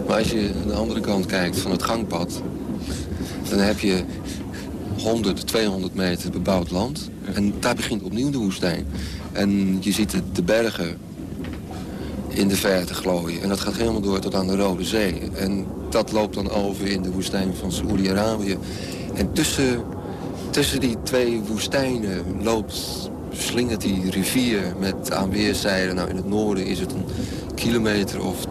Maar als je aan de andere kant kijkt van het gangpad... dan heb je 100, 200 meter bebouwd land. En daar begint opnieuw de woestijn. En je ziet de, bergen in de verte glooien. En dat gaat helemaal door tot aan de Rode Zee. En dat loopt dan over in de woestijn van Saoedi-Arabië. En tussen, tussen die twee woestijnen loopt, slingert die rivier met aan weerszijden. Nou, in het noorden is het een kilometer of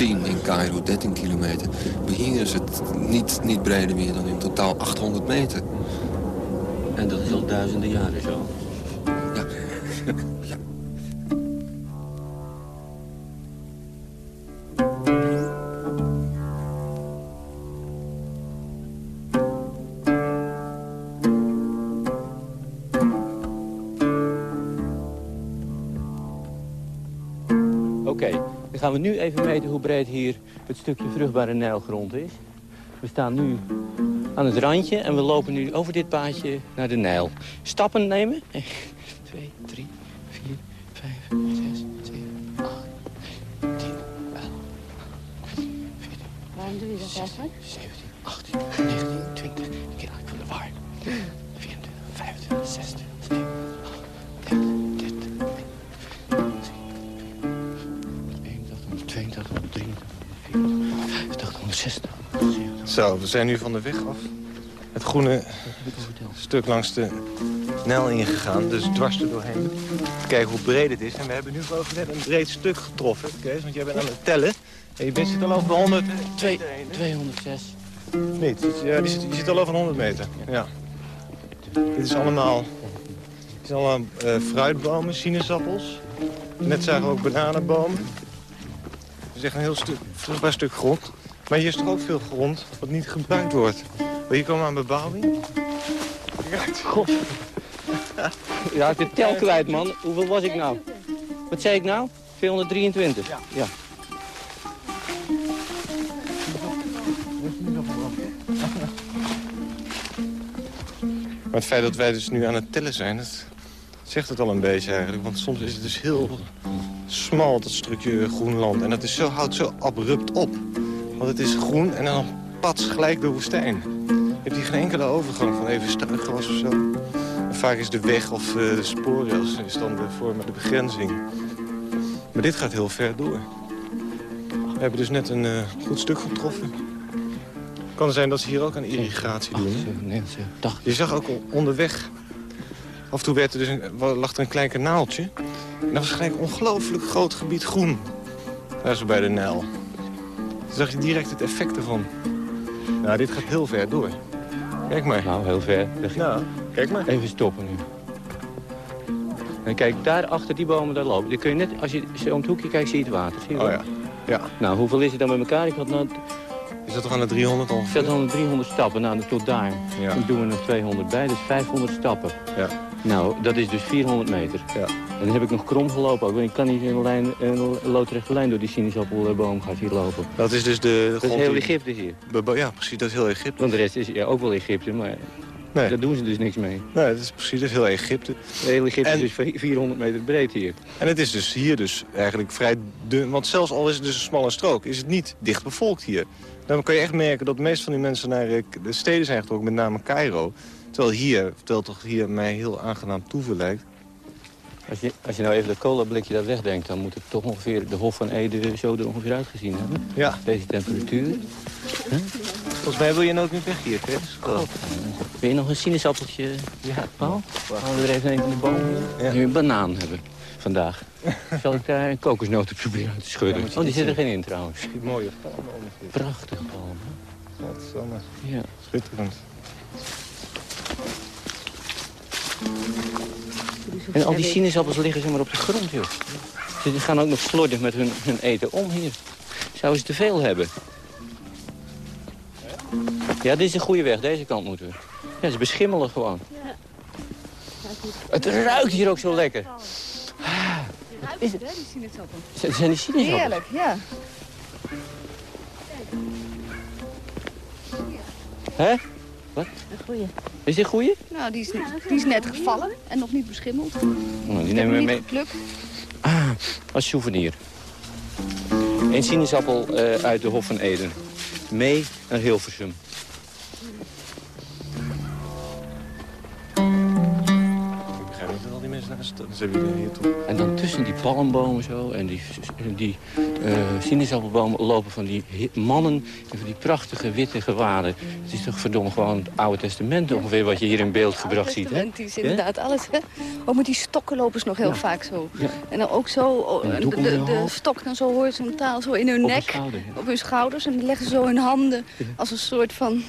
10 in Cairo, 13 kilometer. Maar hier is het niet, niet breder meer dan in totaal 800 meter. En dat is al duizenden jaren zo? Gaan we nu even meten hoe breed hier het stukje vruchtbare Nijlgrond is. We staan nu aan het randje en we lopen nu over dit paadje naar de Nijl. Stappen nemen. 1, 2, 3, 4, 5, 6, 7, 8, 10, 11, Waarom doe je dat eigenlijk? 17, 18, 19, 20. Ik raak van de war. 24, 25, 26, 160. Zo, we zijn nu van de weg af. Het groene stuk langs de Nijl ingegaan, dus dwars er doorheen. Kijken hoe breed het is. En we hebben nu ik net een breed stuk getroffen, Kees. Want jij bent aan het tellen. En je bent zit al over 100... 2, 206. Niet, ja, die zit, je zit al over 100 meter. Ja. Dit is allemaal, dit is allemaal eh, fruitbomen, sinaasappels. Net zagen we ook bananenbomen. Het is echt een heel stuk, vruchtbaar stuk grond. Maar hier is toch ook veel grond wat niet gebruikt wordt. Wil je komen aan bebouwing? God. Ja, ik ben tel kwijt, man. Hoeveel was ik nou? Wat zei ik nou? 223? Ja. ja. Maar het feit dat wij dus nu aan het tellen zijn, dat zegt het al een beetje eigenlijk. Want soms is het dus heel smal, dat stukje groen land. En dat is zo, houdt zo abrupt op. Want het is groen en dan pats gelijk de woestijn. Je hebt hier geen enkele overgang van even struikgewas of zo. En vaak is de weg of uh, de spoorrails is dan de, voor de begrenzing. Maar dit gaat heel ver door. We hebben dus net een uh, goed stuk getroffen. Kan zijn dat ze hier ook aan irrigatie doen? Je zag ook onderweg... Af en toe werd er dus een, lag er een klein kanaaltje. En dat was gelijk een ongelooflijk groot gebied groen. Daar zo bij de Nijl. Zag je direct het effect ervan. Nou, dit gaat heel ver door. Kijk maar. Nou, heel ver. Ja, kijk maar. Even stoppen nu. En kijk, daar achter die bomen, daar lopen. Dan kun je net, als je om het hoekje kijkt, zie je het water. Zie je oh ja. ja. Nou, hoeveel is het dan met elkaar? Ik had nou... Is dat toch aan de 300 al? Ik zat aan de 300 stappen, nou, tot daar. Ja. Dan doen we nog 200 bij, dus 500 stappen. Ja. Nou, dat is dus 400 meter. Ja. En dan heb ik nog krom gelopen ook. want Ik kan niet in een, lijn, een loodrechte lijn door die sinaasappelboom gaat hier lopen. Dat is dus de... Dat is heel Egypte hier. Ja, precies, dat is heel Egypte. Want de rest is ja, ook wel Egypte, maar nee. daar doen ze dus niks mee. Nee, dat is precies, dat is heel Egypte. Heel Egypte en... is dus 400 meter breed hier. En het is dus hier dus eigenlijk vrij dun, want zelfs al is het dus een smalle strook, is het niet dicht bevolkt hier. Dan kan je echt merken dat de meeste van die mensen naar de steden zijn getrokken, met name Cairo. Terwijl hier, terwijl toch hier mij heel aangenaam toeven lijkt. Als je, als je nou even dat colablikje daar wegdenkt... dan moet het toch ongeveer de Hof van Ede zo er ongeveer uitgezien hebben. Ja. Deze temperatuur. Huh? Volgens mij wil je nooit meer weg hier, Chris. God. Wil je nog een sinaasappeltje, ja. Paul? Gaan we er even een van de boom? Ja. Nu een banaan hebben vandaag. Zal ik daar een kokosnoten proberen uit te schudden? oh, die zit er geen in trouwens. Die mooie palmen. Prachtig palmen. Godsamme. Ja. Schitterend. En al die sinaasappels liggen zeg maar op de grond, joh. Ze gaan ook nog slordig met hun, hun eten om hier. Zouden ze te veel hebben? Ja, dit is de goede weg. Deze kant moeten we. Ja, ze beschimmelen gewoon. Ja. Het ruikt hier ook zo lekker. Wat is het, hè, die sinaasappelen? Het zijn die sinaasappels? Heerlijk, ja. Hè? Wat? Een goeie. Is dit goeie? Nou, die is, die is net gevallen en nog niet beschimmeld. Nou, die nemen we mee. Ah, als souvenir. Een sinaasappel uh, uit de Hof van Eden. Mee naar Hilversum. En dan tussen die palmbomen zo en die, die uh, sinaasappelbomen lopen van die mannen en van die prachtige witte gewaden. Het is toch verdomme gewoon het Oude Testament ongeveer wat je hier in beeld gebracht ziet. Hè? is inderdaad alles. Hè? Ook met die stokken lopen ze nog heel ja. vaak zo. Ja. En dan ook zo, oh, de, de, de stok dan zo horizontaal, zo in hun op nek, schouder, op hun schouders. En dan leggen ze zo hun handen als een soort van...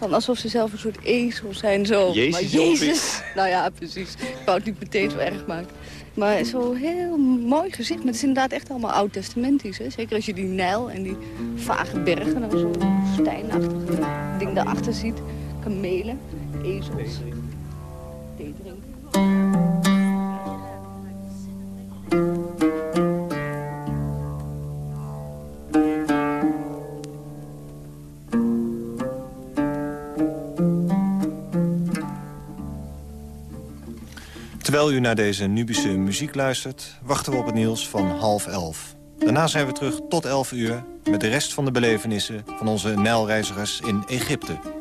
Van alsof ze zelf een soort ezel zijn, zo. Jezus, maar Jezus. Nou ja, precies. Ik wou het niet meteen zo erg maken. Maar zo heel mooi gezicht. Maar het is inderdaad echt allemaal oud-testamentisch. Zeker als je die Nijl en die vage bergen... en zo'n steinachtige ding daarachter ziet. Kamelen, ezels. Terwijl u naar deze Nubische muziek luistert... wachten we op het nieuws van half elf. Daarna zijn we terug tot 11 uur met de rest van de belevenissen... van onze Nijlreizigers in Egypte.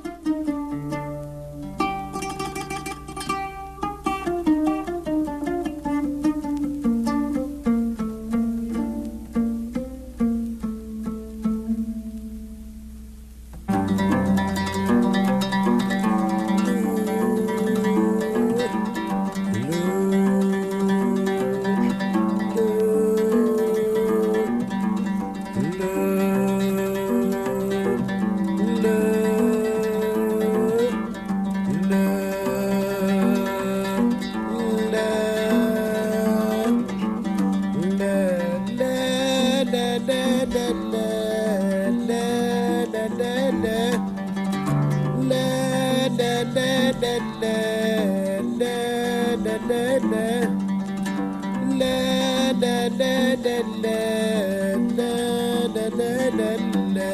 la la la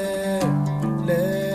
la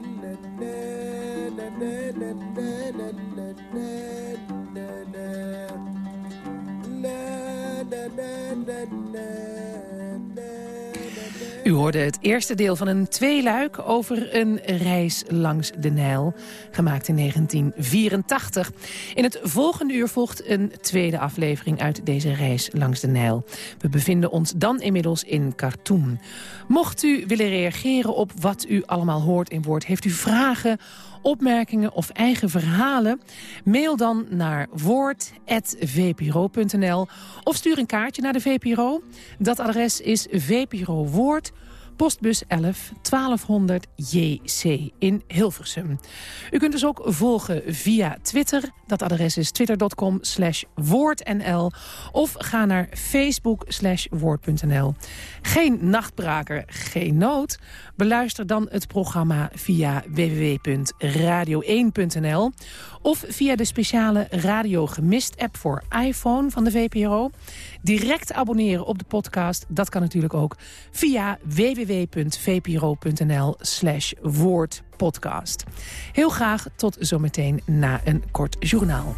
U hoorde het eerste deel van een tweeluik over een reis langs de Nijl, gemaakt in 1984. In het volgende uur volgt een tweede aflevering uit deze reis langs de Nijl. We bevinden ons dan inmiddels in Khartoum. Mocht u willen reageren op wat u allemaal hoort in woord, heeft u vragen opmerkingen of eigen verhalen? Mail dan naar woord.vpro.nl of stuur een kaartje naar de VPRO. Dat adres is VPRO Woord, postbus 11 1200 JC in Hilversum. U kunt dus ook volgen via Twitter. Dat adres is twitter.com slash woordnl. Of ga naar facebook slash woord.nl. Geen nachtbraker, geen nood. Beluister dan het programma via www.radio1.nl of via de speciale Radio Gemist app voor iPhone van de VPRO. Direct abonneren op de podcast, dat kan natuurlijk ook via www.vpro.nl slash woordpodcast. Heel graag tot zometeen na een kort journaal.